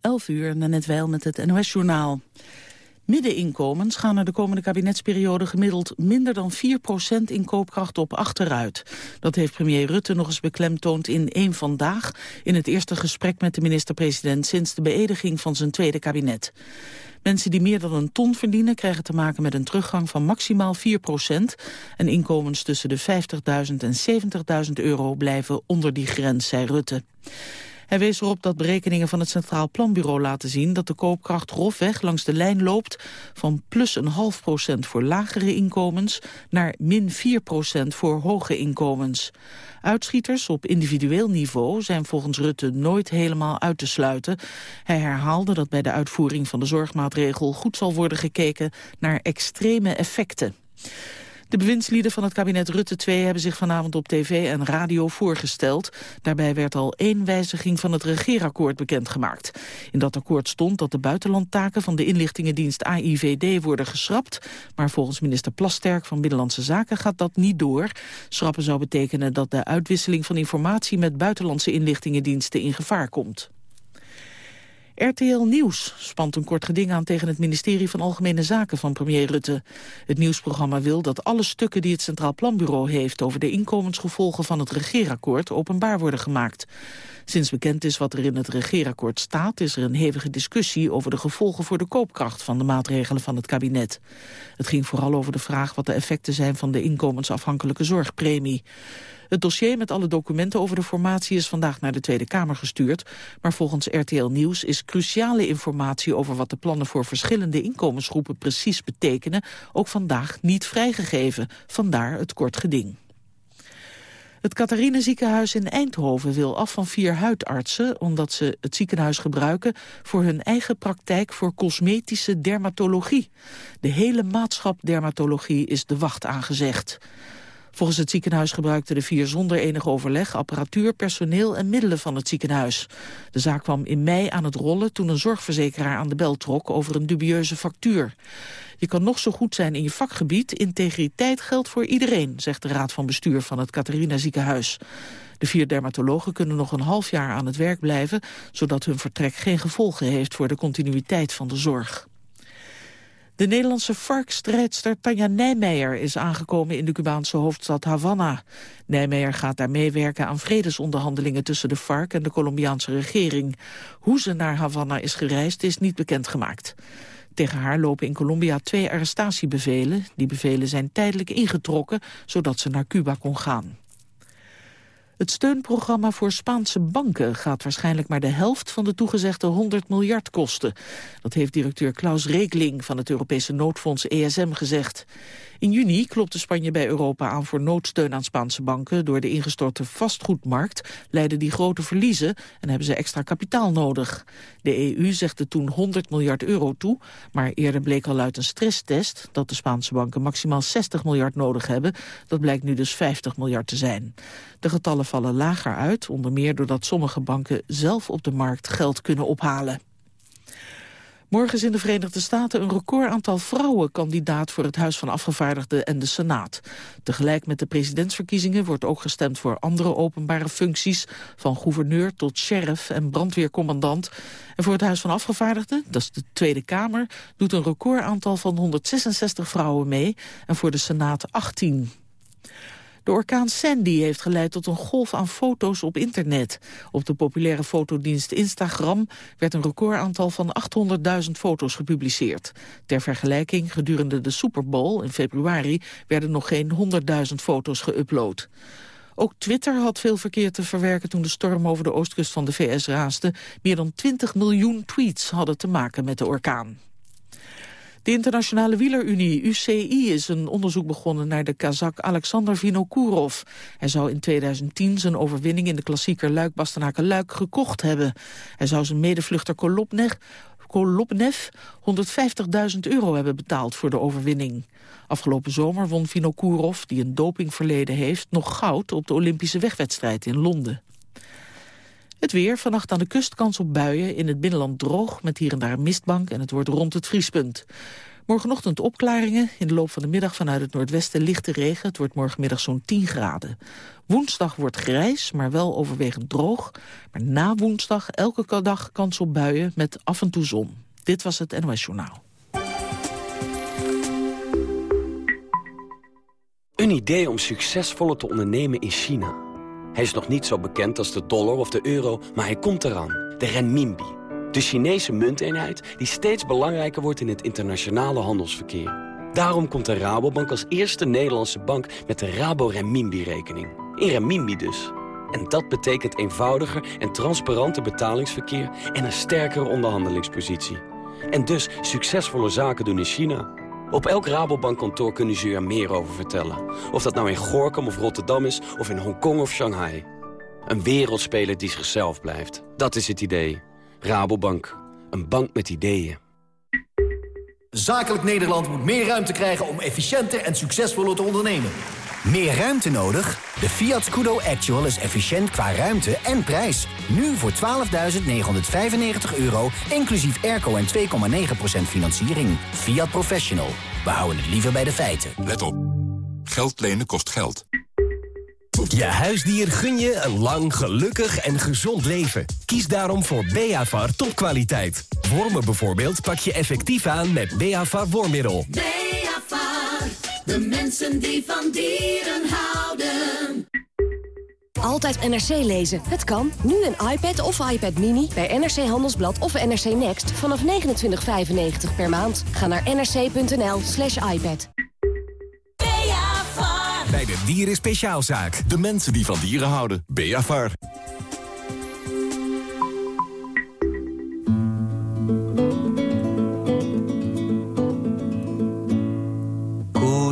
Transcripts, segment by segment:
11 uur, net wel met het NOS-journaal. Middeninkomens gaan er de komende kabinetsperiode gemiddeld minder dan 4% in koopkracht op achteruit. Dat heeft premier Rutte nog eens beklemtoond in één Vandaag... in het eerste gesprek met de minister-president sinds de beëdiging van zijn tweede kabinet. Mensen die meer dan een ton verdienen krijgen te maken met een teruggang van maximaal 4% En inkomens tussen de 50.000 en 70.000 euro blijven onder die grens, zei Rutte. Hij wees erop dat berekeningen van het Centraal Planbureau laten zien dat de koopkracht grofweg langs de lijn loopt van plus een half procent voor lagere inkomens naar min 4 procent voor hoge inkomens. Uitschieters op individueel niveau zijn volgens Rutte nooit helemaal uit te sluiten. Hij herhaalde dat bij de uitvoering van de zorgmaatregel goed zal worden gekeken naar extreme effecten. De bewindslieden van het kabinet Rutte 2 hebben zich vanavond op tv en radio voorgesteld. Daarbij werd al één wijziging van het regeerakkoord bekendgemaakt. In dat akkoord stond dat de buitenlandtaken van de inlichtingendienst AIVD worden geschrapt. Maar volgens minister Plasterk van Binnenlandse Zaken gaat dat niet door. Schrappen zou betekenen dat de uitwisseling van informatie met buitenlandse inlichtingendiensten in gevaar komt. RTL Nieuws spant een kort geding aan tegen het ministerie van Algemene Zaken van premier Rutte. Het nieuwsprogramma wil dat alle stukken die het Centraal Planbureau heeft over de inkomensgevolgen van het regeerakkoord openbaar worden gemaakt. Sinds bekend is wat er in het regeerakkoord staat... is er een hevige discussie over de gevolgen voor de koopkracht... van de maatregelen van het kabinet. Het ging vooral over de vraag wat de effecten zijn... van de inkomensafhankelijke zorgpremie. Het dossier met alle documenten over de formatie is vandaag naar de Tweede Kamer gestuurd. Maar volgens RTL Nieuws is cruciale informatie over wat de plannen voor verschillende inkomensgroepen precies betekenen ook vandaag niet vrijgegeven. Vandaar het kort geding. Het Catharine ziekenhuis in Eindhoven wil af van vier huidartsen... omdat ze het ziekenhuis gebruiken voor hun eigen praktijk voor cosmetische dermatologie. De hele maatschap dermatologie is de wacht aangezegd. Volgens het ziekenhuis gebruikten de vier zonder enig overleg apparatuur, personeel en middelen van het ziekenhuis. De zaak kwam in mei aan het rollen toen een zorgverzekeraar aan de bel trok over een dubieuze factuur. Je kan nog zo goed zijn in je vakgebied, integriteit geldt voor iedereen, zegt de raad van bestuur van het Catharina ziekenhuis. De vier dermatologen kunnen nog een half jaar aan het werk blijven, zodat hun vertrek geen gevolgen heeft voor de continuïteit van de zorg. De Nederlandse FARC-strijdster Tanja Nijmeijer is aangekomen in de Cubaanse hoofdstad Havana. Nijmeijer gaat daar meewerken aan vredesonderhandelingen tussen de FARC en de Colombiaanse regering. Hoe ze naar Havana is gereisd is niet bekendgemaakt. Tegen haar lopen in Colombia twee arrestatiebevelen. Die bevelen zijn tijdelijk ingetrokken, zodat ze naar Cuba kon gaan. Het steunprogramma voor Spaanse banken gaat waarschijnlijk maar de helft van de toegezegde 100 miljard kosten. Dat heeft directeur Klaus Regling van het Europese noodfonds ESM gezegd. In juni klopte Spanje bij Europa aan voor noodsteun aan Spaanse banken. Door de ingestorte vastgoedmarkt leiden die grote verliezen en hebben ze extra kapitaal nodig. De EU zegde toen 100 miljard euro toe, maar eerder bleek al uit een stresstest dat de Spaanse banken maximaal 60 miljard nodig hebben. Dat blijkt nu dus 50 miljard te zijn. De getallen vallen lager uit, onder meer doordat sommige banken zelf op de markt geld kunnen ophalen. Morgen is in de Verenigde Staten een recordaantal vrouwen kandidaat voor het Huis van Afgevaardigden en de Senaat. Tegelijk met de presidentsverkiezingen wordt ook gestemd voor andere openbare functies, van gouverneur tot sheriff en brandweercommandant. En voor het Huis van Afgevaardigden, dat is de Tweede Kamer, doet een recordaantal van 166 vrouwen mee en voor de Senaat 18. De orkaan Sandy heeft geleid tot een golf aan foto's op internet. Op de populaire fotodienst Instagram werd een recordaantal van 800.000 foto's gepubliceerd. Ter vergelijking, gedurende de Super Bowl in februari werden nog geen 100.000 foto's geüpload. Ook Twitter had veel verkeer te verwerken toen de storm over de oostkust van de VS raasde. Meer dan 20 miljoen tweets hadden te maken met de orkaan. De Internationale Wielerunie, UCI, is een onderzoek begonnen naar de Kazak Alexander Vinokourov. Hij zou in 2010 zijn overwinning in de klassieker Luik-Bastenaken-Luik gekocht hebben. Hij zou zijn medevluchter Kolopnev, Kolopnev 150.000 euro hebben betaald voor de overwinning. Afgelopen zomer won Vinokourov, die een dopingverleden heeft, nog goud op de Olympische wegwedstrijd in Londen. Het weer, vannacht aan de kust kans op buien, in het binnenland droog... met hier en daar mistbank en het wordt rond het vriespunt. Morgenochtend opklaringen. In de loop van de middag vanuit het noordwesten lichte regen. Het wordt morgenmiddag zo'n 10 graden. Woensdag wordt grijs, maar wel overwegend droog. Maar na woensdag elke dag kans op buien met af en toe zon. Dit was het NOS Journaal. Een idee om succesvoller te ondernemen in China. Hij is nog niet zo bekend als de dollar of de euro, maar hij komt eraan. De renminbi. De Chinese munteenheid die steeds belangrijker wordt in het internationale handelsverkeer. Daarom komt de Rabobank als eerste Nederlandse bank met de Rabo Renminbi-rekening. In renminbi dus. En dat betekent eenvoudiger en transparanter betalingsverkeer en een sterkere onderhandelingspositie. En dus succesvolle zaken doen in China. Op elk Rabobankkantoor kunnen ze u er meer over vertellen. Of dat nou in Gorkum of Rotterdam is, of in Hongkong of Shanghai. Een wereldspeler die zichzelf blijft. Dat is het idee. Rabobank. Een bank met ideeën. Zakelijk Nederland moet meer ruimte krijgen om efficiënter en succesvoller te ondernemen. Meer ruimte nodig? De Fiat Scudo Actual is efficiënt qua ruimte en prijs. Nu voor 12.995 euro, inclusief airco en 2,9% financiering. Fiat Professional. We houden het liever bij de feiten. Let op. Geld lenen kost geld. Je huisdier gun je een lang, gelukkig en gezond leven. Kies daarom voor Beavar topkwaliteit. Wormen bijvoorbeeld pak je effectief aan met Beavar wormmiddel. Beavar, de mensen die van dieren houden. Altijd NRC lezen. Het kan. Nu een iPad of iPad Mini bij NRC Handelsblad of NRC Next vanaf 29,95 per maand. Ga naar nrc.nl slash iPad. Bij de Dieren Speciaalzaak. De mensen die van dieren houden. Beavar.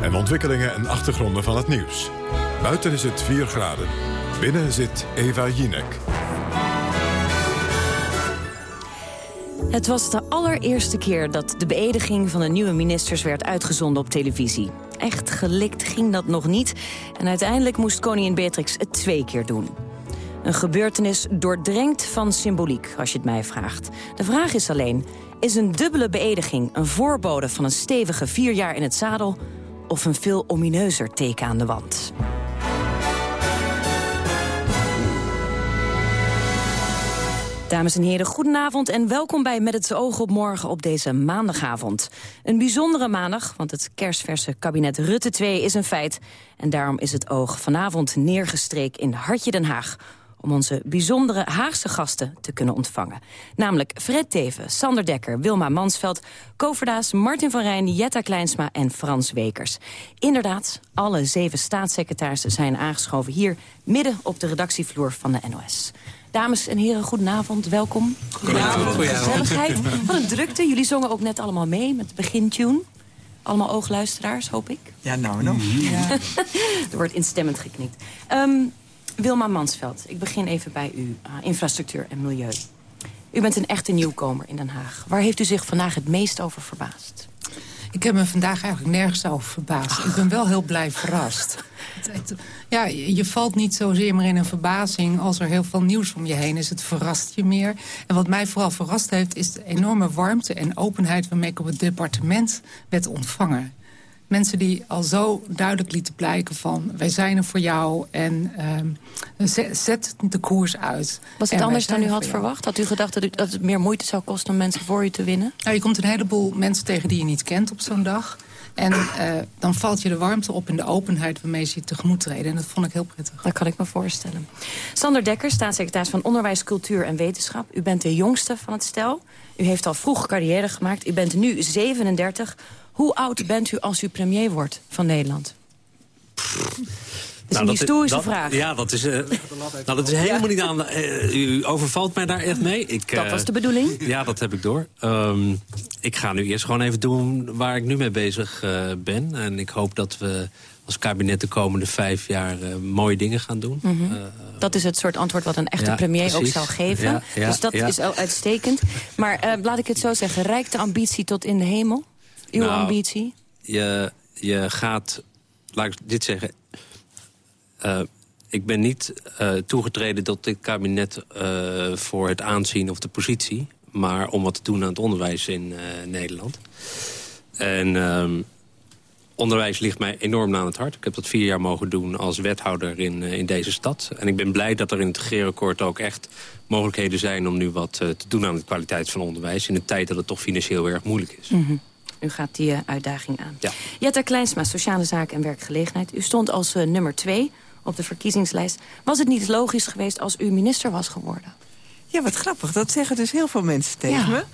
En ontwikkelingen en achtergronden van het nieuws. Buiten is het 4 graden. Binnen zit Eva Jinek. Het was de allereerste keer dat de beëdiging van de nieuwe ministers werd uitgezonden op televisie. Echt gelikt ging dat nog niet en uiteindelijk moest koningin Beatrix het twee keer doen. Een gebeurtenis doordrenkt van symboliek, als je het mij vraagt. De vraag is alleen, is een dubbele beëdiging een voorbode van een stevige vier jaar in het zadel... of een veel omineuzer teken aan de wand? Dames en heren, goedenavond en welkom bij Met het oog op morgen op deze maandagavond. Een bijzondere maandag, want het kerstverse kabinet Rutte 2 is een feit. En daarom is het oog vanavond neergestreken in Hartje Den Haag om onze bijzondere Haagse gasten te kunnen ontvangen. Namelijk Fred Teven, Sander Dekker, Wilma Mansveld... Koverdaas, Martin van Rijn, Jetta Kleinsma en Frans Wekers. Inderdaad, alle zeven staatssecretarissen zijn aangeschoven... hier midden op de redactievloer van de NOS. Dames en heren, goedenavond, welkom. Goedenavond. Gezelligheid. Wat een drukte. Jullie zongen ook net allemaal mee met de begintune. Allemaal oogluisteraars, hoop ik. Ja, nou nog. Ja. er wordt instemmend geknikt. Um, Wilma Mansveld, ik begin even bij u. Uh, infrastructuur en milieu. U bent een echte nieuwkomer in Den Haag. Waar heeft u zich vandaag het meest over verbaasd? Ik heb me vandaag eigenlijk nergens over verbaasd. Ik ben wel heel blij verrast. Ja, je valt niet zozeer meer in een verbazing als er heel veel nieuws om je heen is. Het verrast je meer. En wat mij vooral verrast heeft is de enorme warmte en openheid... waarmee ik op het departement werd ontvangen. Mensen die al zo duidelijk lieten blijken van... wij zijn er voor jou en uh, zet, de koers uit. Was het anders dan u had verwacht? Had u gedacht dat, u, dat het meer moeite zou kosten om mensen voor u te winnen? Nou, je komt een heleboel mensen tegen die je niet kent op zo'n dag. En uh, dan valt je de warmte op in de openheid waarmee ze je tegemoet treden. En dat vond ik heel prettig. Dat kan ik me voorstellen. Sander Dekker, staatssecretaris van Onderwijs, Cultuur en Wetenschap. U bent de jongste van het stel. U heeft al vroeg carrière gemaakt. U bent nu 37. Hoe oud bent u als u premier wordt van Nederland? is een historische dat, vraag. Ja, dat is, uh, nou, dat is helemaal niet aan... Uh, u overvalt mij daar echt mee. Ik, dat was de bedoeling? Ja, dat heb ik door. Um, ik ga nu eerst gewoon even doen waar ik nu mee bezig ben. En ik hoop dat we als kabinet de komende vijf jaar mooie dingen gaan doen. Mm -hmm. dat is het soort antwoord wat een echte ja, premier precies. ook zou geven. Ja, ja, dus dat is al uitstekend. Maar laat ik het zo zeggen, reikt de ambitie tot in de hemel? Uw nou, ambitie? Je, je gaat, laat ik dit zeggen... Uh, ik ben niet uh, toegetreden tot dit kabinet uh, voor het aanzien of de positie... maar om wat te doen aan het onderwijs in Nederland. En um, onderwijs ligt mij enorm aan het hart. Ik heb dat vier jaar mogen doen als wethouder in, in deze stad. En ik ben blij dat er in het regeerakkoord ook echt mogelijkheden zijn... om nu wat te doen aan de kwaliteit van onderwijs... in een tijd dat het toch financieel erg moeilijk is. Mm -hmm. U gaat die uh, uitdaging aan. Ja. Jetta Kleinsma, Sociale Zaken en Werkgelegenheid. U stond als uh, nummer twee op de verkiezingslijst. Was het niet logisch geweest als u minister was geworden? Ja, wat grappig. Dat zeggen dus heel veel mensen tegen ja. me.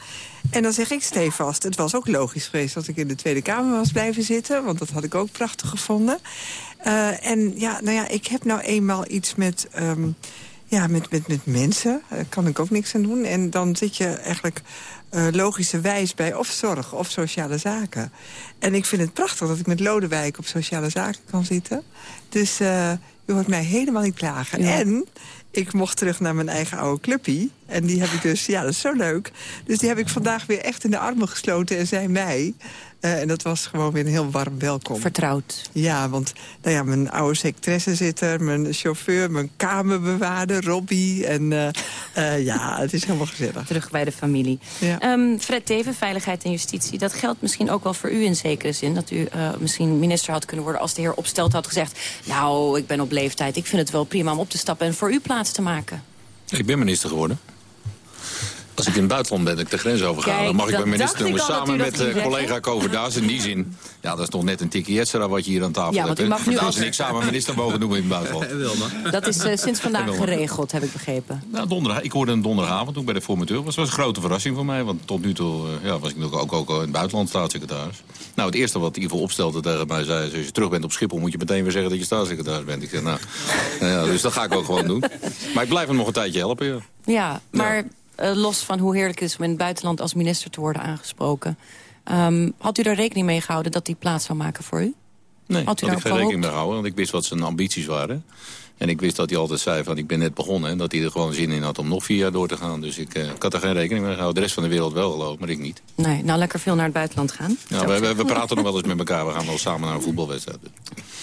En dan zeg ik stevast, het was ook logisch geweest... dat ik in de Tweede Kamer was blijven zitten. Want dat had ik ook prachtig gevonden. Uh, en ja, nou ja, ik heb nou eenmaal iets met... Um, ja, met, met, met mensen. Daar kan ik ook niks aan doen. En dan zit je eigenlijk uh, logischerwijs bij of zorg of sociale zaken. En ik vind het prachtig dat ik met Lodewijk op sociale zaken kan zitten. Dus uh, u hoort mij helemaal niet klagen. Ja. En ik mocht terug naar mijn eigen oude clubpie. En die heb ik dus, ja, dat is zo leuk. Dus die heb ik vandaag weer echt in de armen gesloten en zij mij. Uh, en dat was gewoon weer een heel warm welkom. Vertrouwd. Ja, want nou ja, mijn oude secretaresse zit er, mijn chauffeur, mijn kamerbewaarder, Robbie. En uh, uh, ja, het is helemaal gezellig. Terug bij de familie. Ja. Um, Fred Teven, Veiligheid en Justitie. Dat geldt misschien ook wel voor u in zekere zin. Dat u misschien minister had kunnen worden als de heer Opstelt had gezegd... nou, ik ben op leeftijd, ik vind het wel prima om op te stappen... en voor u plaats te maken. Ik ben minister geworden. Als ik in het buitenland ben, ik de grens overga... Kijk, dan mag ik bij minister noemen samen met uh, collega Koverdaas. In die zin, ja, dat is nog net een tikkie Jetsera wat je hier aan tafel ja, hebt. Want u mag nu en ik samen minister mogen noemen in het buitenland. Dat is uh, sinds vandaag geregeld, heb ik begrepen. Nou, donderdag, ik hoorde een donderdagavond toen bij de formateur. Dat was een grote verrassing voor mij, want tot nu toe uh, ja, was ik ook, ook, ook in het buitenland staatssecretaris. Nou, het eerste wat Ivo opstelde tegen mij zei... als je terug bent op Schiphol moet je meteen weer zeggen dat je staatssecretaris bent. Ik zei, nou, ja, dus dat ga ik ook gewoon doen. Maar ik blijf hem nog een tijdje helpen, ja. Ja, maar... Ja. Uh, los van hoe heerlijk het is om in het buitenland als minister te worden aangesproken. Um, had u daar rekening mee gehouden dat die plaats zou maken voor u? Nee, had u had ik geen rekening mee gehouden, want ik wist wat zijn ambities waren. En ik wist dat hij altijd zei van ik ben net begonnen... en dat hij er gewoon zin in had om nog vier jaar door te gaan. Dus ik, uh, ik had er geen rekening mee gehouden. De rest van de wereld wel geloof maar ik niet. Nee, nou lekker veel naar het buitenland gaan. Ja, we, we, we, praten nog wel eens met elkaar. We gaan wel samen naar een voetbalwedstrijd.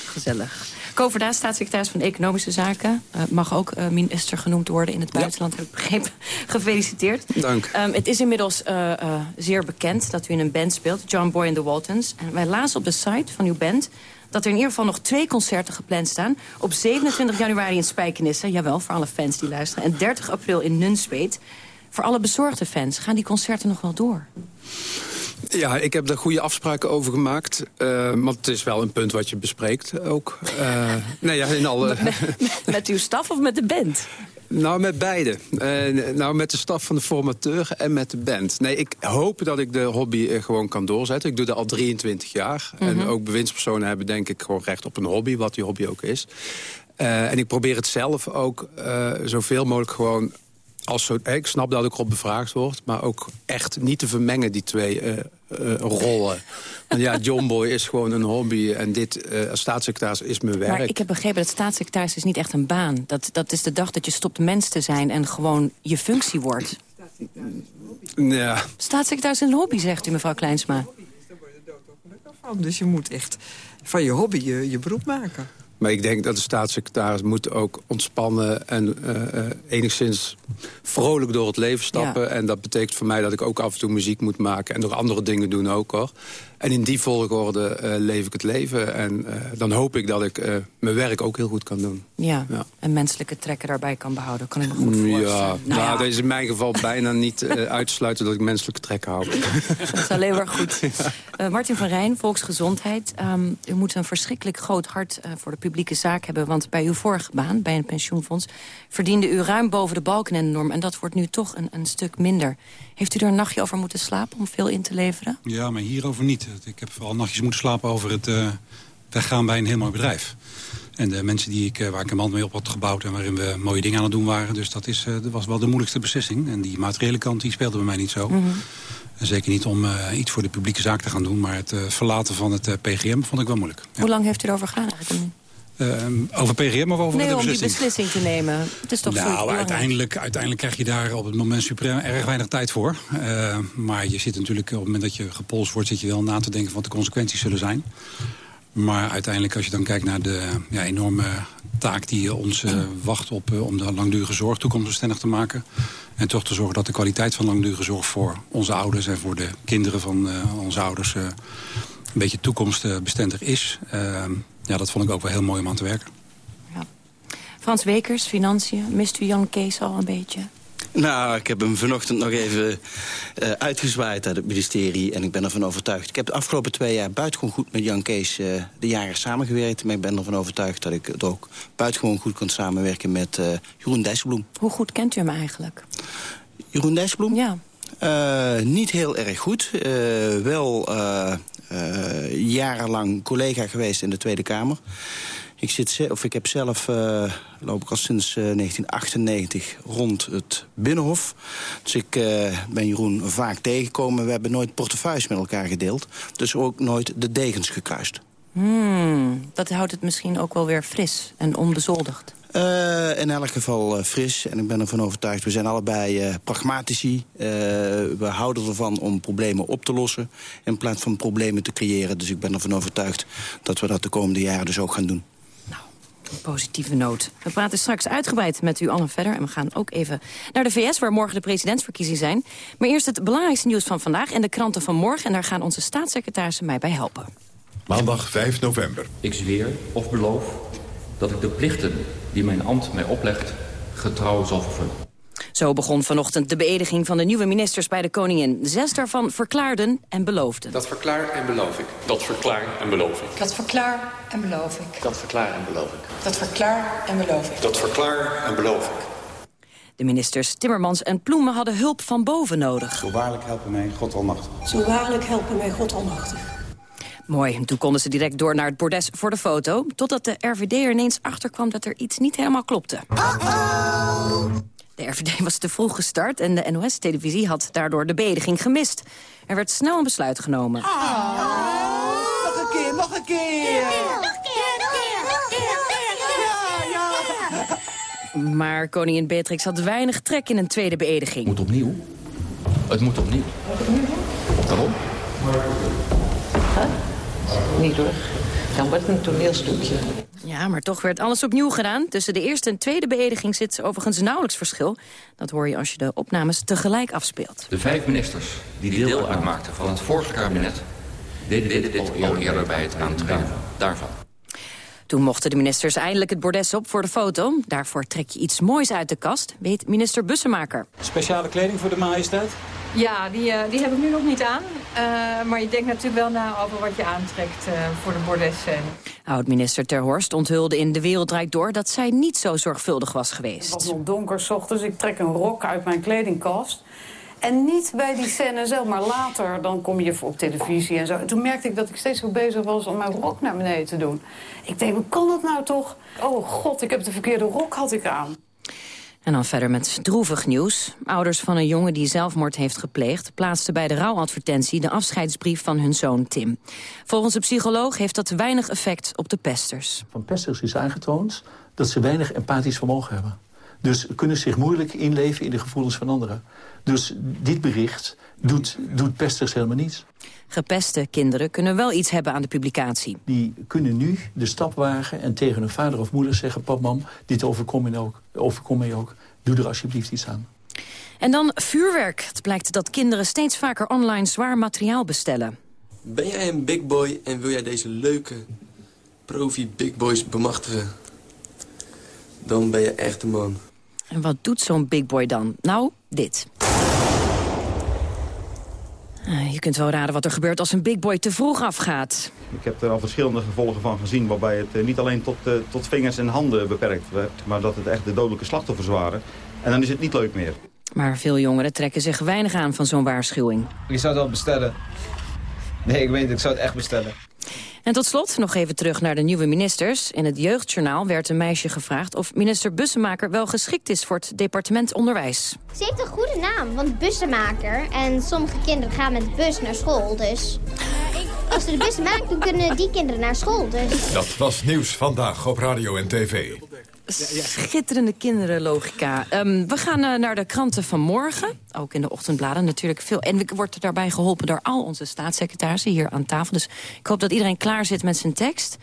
Gezellig. Koverdaas, staatssecretaris van Economische Zaken. Uh, mag ook uh, minister genoemd worden in het buitenland, ja. heb ik begrepen. Gefeliciteerd. Dank. Um, het is inmiddels uh, zeer bekend dat u in een band speelt. John Boy and the Waltons. En wij lazen op de site van uw band dat er in ieder geval nog twee concerten gepland staan. Op 27 januari in Spijkenisse, jawel, voor alle fans die luisteren. En 30 april in Nunspeet. Voor alle bezorgde fans, gaan die concerten nog wel door? Ja, ik heb daar goede afspraken over gemaakt. Uh, want het is wel een punt wat je bespreekt ook. Uh, nee, ja, in alle... met, met, met uw staf of met de band? Nou, met beide. Uh, nou, met de staf van de formateur en met de band. Nee, ik hoop dat ik de hobby uh, gewoon kan doorzetten. Ik doe dat al 23 jaar. Mm -hmm. En ook bewindspersonen hebben denk ik gewoon recht op een hobby, wat die hobby ook is. Uh, en ik probeer het zelf ook zoveel mogelijk gewoon... Als zo, ik snap dat ik erop bevraagd word, maar ook echt niet te vermengen, die twee rollen. Want ja, Johnboy is gewoon een hobby en dit uh, als staatssecretaris is mijn werk. Maar ik heb begrepen dat staatssecretaris is niet echt een baan. Dat, dat is de dag dat je stopt mens te zijn en gewoon je functie wordt. Ja. Staatssecretaris is een hobby, zegt u mevrouw Kleinsma. Dus je moet echt van je hobby je, je beroep maken. Maar ik denk dat de staatssecretaris moet ook ontspannen... en uh, uh, enigszins vrolijk door het leven stappen. Ja. En dat betekent voor mij dat ik ook af en toe muziek moet maken... en nog andere dingen doen ook, hoor. En in die volgorde uh, leef ik het leven. En dan hoop ik dat ik mijn werk ook heel goed kan doen. Ja, ja. en menselijke trekken daarbij kan behouden. Kan ik me goed voorstellen. Ja, nou, nou ja. dat is in mijn geval bijna niet uit te sluiten... dat ik menselijke trekken hou. dat is alleen maar goed. Ja. Martin van Rijn, Volksgezondheid. Um, u moet een verschrikkelijk groot hart voor de publieke zaak hebben. Want bij uw vorige baan, bij een pensioenfonds... verdiende u ruim boven de balken en de norm. En dat wordt nu toch een, een stuk minder. Heeft u er een nachtje over moeten slapen om veel in te leveren? Ja, maar hierover niet. Ik heb vooral nachtjes moeten slapen over het uh, weggaan bij een heel mooi bedrijf. En de mensen die ik, waar ik een band mee op had gebouwd... en waarin we mooie dingen aan het doen waren. Dus dat, is, dat was wel de moeilijkste beslissing. En die materiële kant die speelde bij mij niet zo. En zeker niet om iets voor de publieke zaak te gaan doen. Maar het verlaten van het PGM vond ik wel moeilijk. Hoe lang heeft u erover gedaan eigenlijk? Uh, over PGM of over nee, de om beslissing? die beslissing te nemen. Het is toch nou, uiteindelijk, uiteindelijk krijg je daar op het moment suprem erg weinig tijd voor. Uh, maar je zit natuurlijk, op het moment dat je gepolst wordt... zit je wel na te denken wat de consequenties zullen zijn. Maar uiteindelijk, als je dan kijkt naar de ja, enorme taak die ons uh, wacht... Op, om de langdurige zorg toekomstbestendig te maken... en toch te zorgen dat de kwaliteit van langdurige zorg... voor onze ouders en voor de kinderen van onze ouders... een beetje toekomstbestendig is... ja, dat vond ik ook wel heel mooi om aan te werken. Ja. Frans Wekers, Financiën. Mist u Jan Kees al een beetje? Nou, ik heb hem vanochtend nog even uh, uitgezwaaid uit het ministerie. En ik ben ervan overtuigd. Ik heb de afgelopen twee jaar buitengewoon goed met Jan Kees uh, de jaren samengewerkt. Maar ik ben ervan overtuigd dat ik het ook buitengewoon goed kon samenwerken met uh, Jeroen Dijsselbloem. Hoe goed kent u hem eigenlijk? Jeroen Dijsselbloem? Ja. Niet heel erg goed. wel jarenlang collega geweest in de Tweede Kamer. Ik, zit, of ik heb zelf, loop ik al sinds uh, 1998 rond het Binnenhof. Dus ik ben Jeroen vaak tegengekomen. We hebben nooit portefeuilles met elkaar gedeeld. Dus ook nooit de degens gekruist. Hmm, dat houdt het misschien ook wel weer fris en onbezoldigd. Uh, in elk geval uh, fris. En ik ben ervan overtuigd, we zijn allebei uh, pragmatici. we houden ervan om problemen op te lossen... in plaats van problemen te creëren. Dus ik ben ervan overtuigd dat we dat de komende jaren dus ook gaan doen. Nou, een positieve noot. We praten straks uitgebreid met u allen verder. En we gaan ook even naar de VS, waar morgen de presidentsverkiezingen zijn. Maar eerst het belangrijkste nieuws van vandaag en de kranten van morgen. En daar gaan onze staatssecretarissen mij bij helpen. Maandag 5 november. Ik zweer of beloof dat ik de plichten die mijn ambt mij oplegt getrouw zal vervullen. Zo begon vanochtend de beëdiging van de nieuwe ministers bij de koningin. Zes daarvan verklaarden en beloofden. Dat verklaar en beloof ik. Dat verklaar en beloof ik. Dat verklaar en beloof ik. Dat verklaar en beloof ik. Dat verklaar en beloof ik. Dat verklaar en beloof ik. De ministers Timmermans en Ploemen hadden hulp van boven nodig. Zo waarlijk helpen mij God almachtig. Zo waarlijk helpen mij God almachtig. Mooi, toen konden ze direct door naar het bordes voor de foto... totdat de RVD er ineens achterkwam dat er iets niet helemaal klopte. De RVD was te vroeg gestart en de NOS-televisie had daardoor de bediging gemist. Er werd snel een besluit genomen. Oh, nog een keer, nog een keer! Nog een keer, nog een keer, nog een keer! Maar koningin Beatrix had weinig trek in een tweede beëdiging. Het moet opnieuw. Het moet opnieuw. Waarom? Niet door. Dan wordt het een toneelstukje. Ja, maar toch werd alles opnieuw gedaan. Tussen de eerste en tweede beëdiging zit overigens nauwelijks verschil. Dat hoor je als je de opnames tegelijk afspeelt. De vijf ministers die deel uitmaakten van het vorige kabinet... deden dit al eerder bij het aantreden daarvan. Toen mochten de ministers eindelijk het bordes op voor de foto. Daarvoor trek je iets moois uit de kast, weet minister Bussemaker. Speciale kleding voor de majesteit? Ja, die, uh, die heb ik nu nog niet aan. Uh, maar je denkt natuurlijk wel na over wat je aantrekt uh, voor de bordessen. Oud-minister Ter Horst onthulde in De Wereld Draait Door... dat zij niet zo zorgvuldig was geweest. Het was nog donker s ochtends. Ik trek een rok uit mijn kledingkast. En niet bij die scène zelf, maar later. Dan kom je op televisie en zo. En toen merkte ik dat ik steeds zo bezig was om mijn rok naar beneden te doen. Ik denk, hoe kan dat nou toch? Oh god, ik heb de verkeerde rok had ik aan. En dan verder met droevig nieuws. Ouders van een jongen die zelfmoord heeft gepleegd... plaatsten bij de rouwadvertentie de afscheidsbrief van hun zoon Tim. Volgens een psycholoog heeft dat weinig effect op de pesters. Van pesters is aangetoond dat ze weinig empathisch vermogen hebben. Dus kunnen zich moeilijk inleven in de gevoelens van anderen. Dus dit bericht doet, doet pesters helemaal niets. Gepeste kinderen kunnen wel iets hebben aan de publicatie. Die kunnen nu de stap wagen en tegen hun vader of moeder zeggen... pap, mam, dit overkomt mij ook. Overkom mij ook. Doe er alsjeblieft iets aan. En dan vuurwerk. Het blijkt dat kinderen steeds vaker online zwaar materiaal bestellen. Ben jij een big boy en wil jij deze leuke profi big boys bemachtigen? Dan ben je echt een man. En wat doet zo'n big boy dan? Nou, dit. Je kunt wel raden wat er gebeurt als een big boy te vroeg afgaat. Ik heb er al verschillende gevolgen van gezien... waarbij het niet alleen tot, uh, tot vingers en handen beperkt werd... maar dat het echt de dodelijke slachtoffers waren. En dan is het niet leuk meer. Maar veel jongeren trekken zich weinig aan van zo'n waarschuwing. Je zou het wel bestellen. Nee, ik weet het, ik zou het echt bestellen. En tot slot nog even terug naar de nieuwe ministers. In het Jeugdjournaal werd een meisje gevraagd... of minister Bussemaker wel geschikt is voor het departement onderwijs. Ze heeft een goede naam, want bussenmaker. En sommige kinderen gaan met de bus naar school, dus... Als ze de bussen maken, dan kunnen die kinderen naar school, dus... Dat was nieuws vandaag op radio en tv. Schitterende kinderenlogica. Um, we gaan uh, naar de kranten van morgen. Ook in de ochtendbladen natuurlijk veel. En ik word daarbij geholpen door al onze staatssecretarissen hier aan tafel. Dus ik hoop dat iedereen klaar zit met zijn tekst.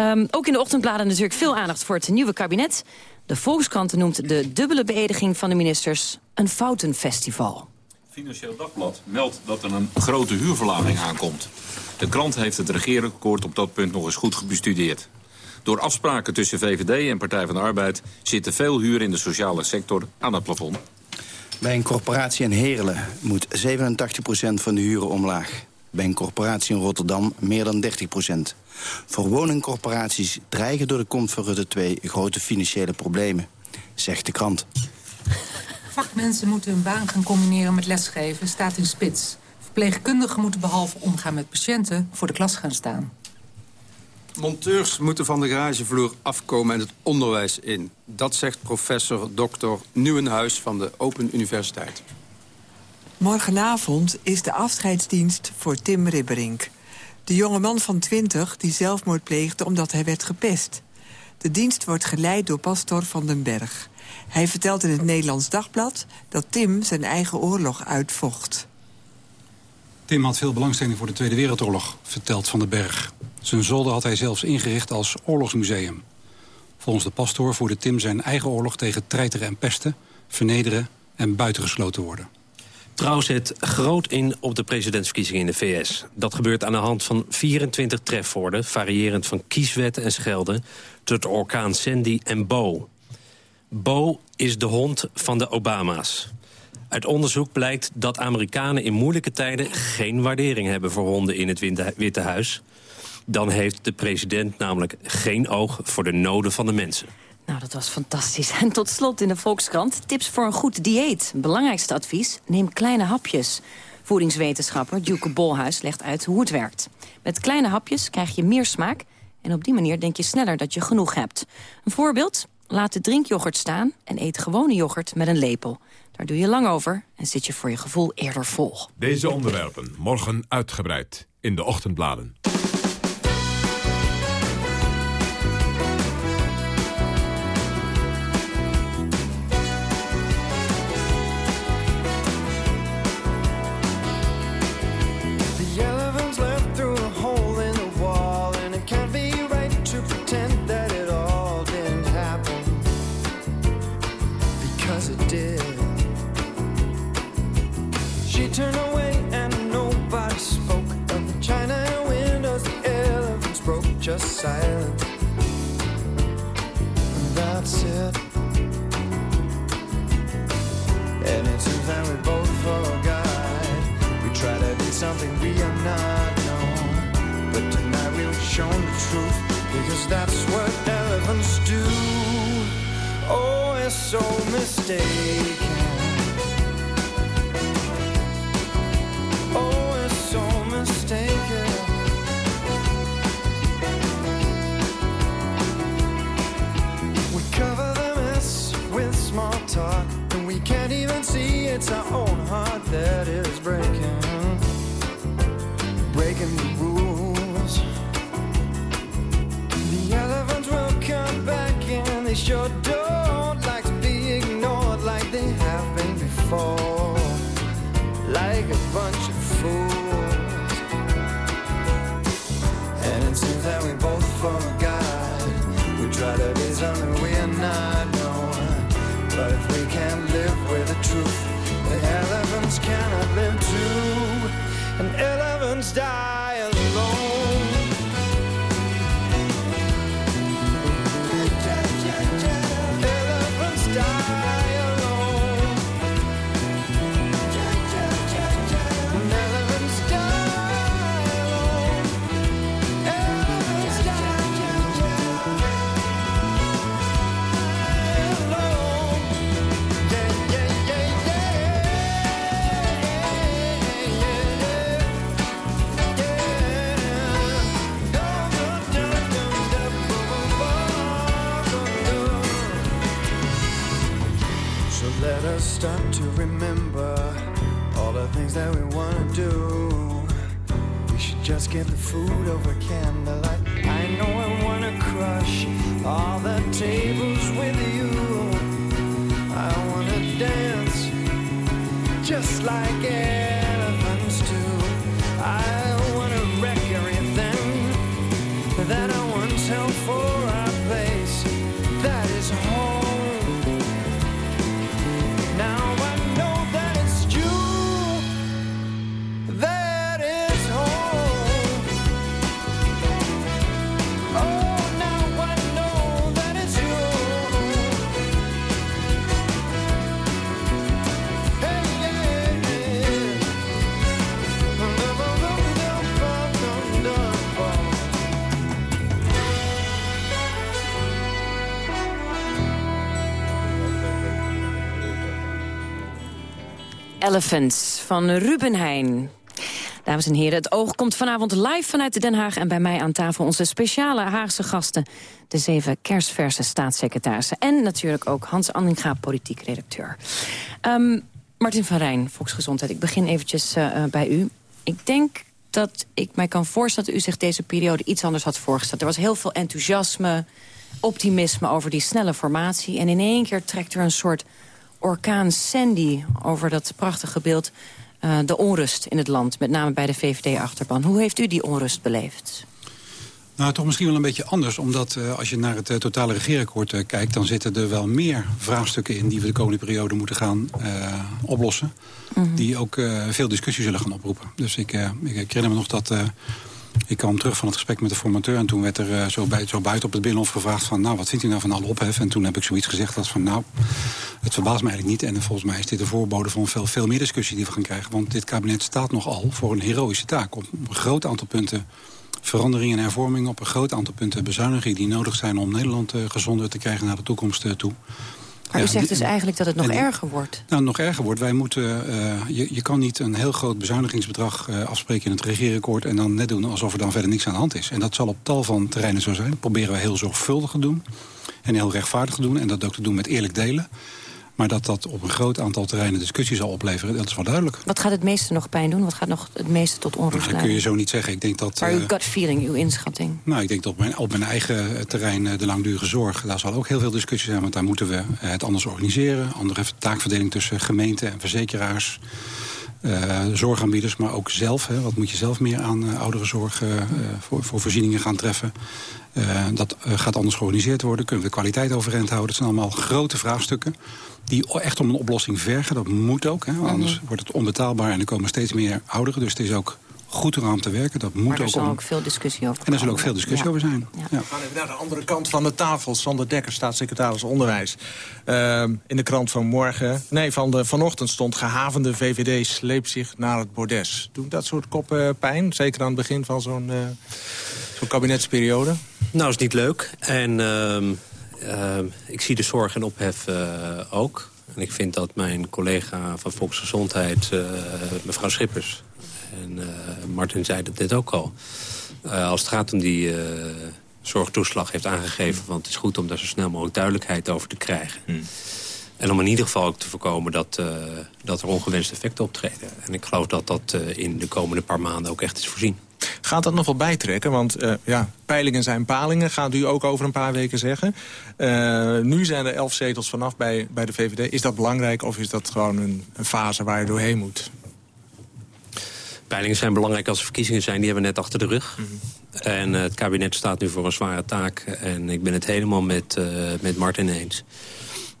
Um, ook in de ochtendbladen natuurlijk veel aandacht voor het nieuwe kabinet. De Volkskrant noemt de dubbele beëdiging van de ministers een foutenfestival. Financieel Dagblad meldt dat er een grote huurverlaging aankomt. De krant heeft het regeerakkoord op dat punt nog eens goed bestudeerd. Door afspraken tussen VVD en Partij van de Arbeid... zitten veel huur in de sociale sector aan het plafond. Bij een corporatie in Heerlen moet 87% van de huren omlaag. Bij een corporatie in Rotterdam meer dan 30% Voor woningcorporaties dreigen door de komst van Rutte 2 grote financiële problemen, zegt de krant. Vakmensen moeten hun baan gaan combineren met lesgeven, staat in spits. Verpleegkundigen moeten behalve omgaan met patiënten voor de klas gaan staan. Monteurs moeten van de garagevloer afkomen en het onderwijs in. Dat zegt professor Dr. Nieuwenhuis van de Open Universiteit. Morgenavond is de afscheidsdienst voor Tim Ribberink. De jonge man van 20 die zelfmoord pleegde omdat hij werd gepest. De dienst wordt geleid door pastor Van den Berg. Hij vertelt in het Nederlands Dagblad dat Tim zijn eigen oorlog uitvocht. Tim had veel belangstelling voor de Tweede Wereldoorlog, vertelt Van den Berg. Zijn zolder had hij zelfs ingericht als oorlogsmuseum. Volgens de pastoor voerde Tim zijn eigen oorlog tegen treiteren en pesten... vernederen en buitengesloten worden. Trouw zet groot in op de presidentsverkiezingen in de VS. Dat gebeurt aan de hand van 24 trefwoorden... variërend van kieswetten en schelden... tot orkaan Sandy en Bo. Bo is de hond van de Obama's. Uit onderzoek blijkt dat Amerikanen in moeilijke tijden... geen waardering hebben voor honden in het Witte Huis dan heeft de president namelijk geen oog voor de noden van de mensen. Nou, dat was fantastisch. En tot slot in de Volkskrant tips voor een goed dieet. Belangrijkste advies, neem kleine hapjes. Voedingswetenschapper Duke Bolhuis legt uit hoe het werkt. Met kleine hapjes krijg je meer smaak... en op die manier denk je sneller dat je genoeg hebt. Een voorbeeld? Laat de drinkyoghurt staan en eet gewone yoghurt met een lepel. Daar doe je lang over en zit je voor je gevoel eerder vol. Deze onderwerpen morgen uitgebreid in de ochtendbladen. Elephants van Ruben Heijn. Dames en heren, het oog komt vanavond live vanuit Den Haag... en bij mij aan tafel onze speciale Haagse gasten... de zeven kerstverse staatssecretarissen... en natuurlijk ook Hans Anninga, politiek redacteur. Ehm, Martin van Rijn, Volksgezondheid. Ik begin eventjes eh, eh, bij u. Ik denk dat ik mij kan voorstellen dat u zich deze periode iets anders had voorgesteld. Er was heel veel enthousiasme, optimisme over die snelle formatie... en in één keer trekt er een soort orkaan Sandy over dat prachtige beeld... eh, de onrust in het land, met name bij de VVD-achterban. Hoe heeft u die onrust beleefd? Nou, toch misschien wel een beetje anders. Omdat eh, als je naar het eh, totale regeerakkoord kijkt... dan zitten er wel meer vraagstukken in die we de komende periode moeten gaan oplossen. Die ook veel discussie zullen gaan oproepen. Dus ik, ik, ik herinner me nog dat... ik kwam terug van het gesprek met de formateur... en toen werd er eh, zo, bij, zo buiten op het Binnenhof gevraagd van... nou, wat vindt u nou van alle ophef? En toen heb ik zoiets gezegd als van... nou, het verbaast me eigenlijk niet. En volgens mij is dit een voorbode van veel, veel meer discussie die we gaan krijgen. Want dit kabinet staat nogal voor een heroïsche taak. Op een groot aantal punten veranderingen en hervormingen... op een groot aantal punten bezuinigingen die nodig zijn... om Nederland eh, gezonder te krijgen naar de toekomst eh, toe. Maar Ja, u zegt dus eigenlijk dat het nog en erger wordt. nou, nog erger wordt. Wij moeten, eh, je, je kan niet een heel groot bezuinigingsbedrag eh, afspreken in het regeerakkoord... en dan net doen alsof er dan verder niks aan de hand is. En dat zal op tal van terreinen zo zijn. Dat proberen we heel zorgvuldig te doen. En heel rechtvaardig te doen. En dat ook te doen met eerlijk delen. Maar dat dat op een groot aantal terreinen discussie zal opleveren, dat is wel duidelijk. Wat gaat het meeste nog pijn doen? Wat gaat nog het meeste tot onrust Dat kun leiden? je zo niet zeggen. Ik denk dat... Maar eh, uw gut feeling, uw inschatting. nou, ik denk dat op mijn, op mijn eigen eh, terrein, eh, de langdurige zorg... daar zal ook heel veel discussie zijn, want daar moeten we eh, het anders organiseren. Andere taakverdeling tussen gemeenten en verzekeraars. eh, zorgaanbieders, maar ook zelf. Hè, wat moet je zelf meer aan eh, ouderenzorg eh, eh, voor, voor voorzieningen gaan treffen. Eh, dat eh, gaat anders georganiseerd worden. Kunnen we de kwaliteit overeind houden? Dat zijn allemaal grote vraagstukken die echt om een oplossing vergen. Dat moet ook, hè, anders wordt het onbetaalbaar... en er komen steeds meer ouderen. Dus het is ook goed eraan te werken. Dat moet Maar er ook zal om- ook veel discussie over En er zal ook veel discussie Ja. over zijn. Ja. We gaan even naar de andere kant van de tafel. Sander Dekker, staatssecretaris Onderwijs. Ehm, in de krant van morgen, nee, van de, vanochtend stond... gehavende VVD sleept zich naar het bordes. Doet dat soort koppen pijn? Zeker aan het begin van zo'n zo'n kabinetsperiode? Nou, is niet leuk. En ehm, ehm, ik zie de zorg en ophef eh, ook. En ik vind dat mijn collega van Volksgezondheid, eh, mevrouw Schippers... en eh, Martin zei dat dit ook al... als het gaat om die zorgtoeslag heeft aangegeven... want het is goed om daar zo snel mogelijk duidelijkheid over te krijgen. En om in ieder geval ook te voorkomen dat, dat er ongewenste effecten optreden. En ik geloof dat dat in de komende paar maanden ook echt is voorzien. Gaat dat nog wel bijtrekken? Want eh, ja, peilingen zijn palingen, gaat u ook over een paar weken zeggen. Eh, nu zijn er elf zetels vanaf bij, bij de VVD. Is dat belangrijk of is dat gewoon een, een fase waar je doorheen moet? Peilingen zijn belangrijk als er verkiezingen zijn. Die hebben we net achter de rug. En eh, het kabinet staat nu voor een zware taak. En ik ben het helemaal met, met Martin eens.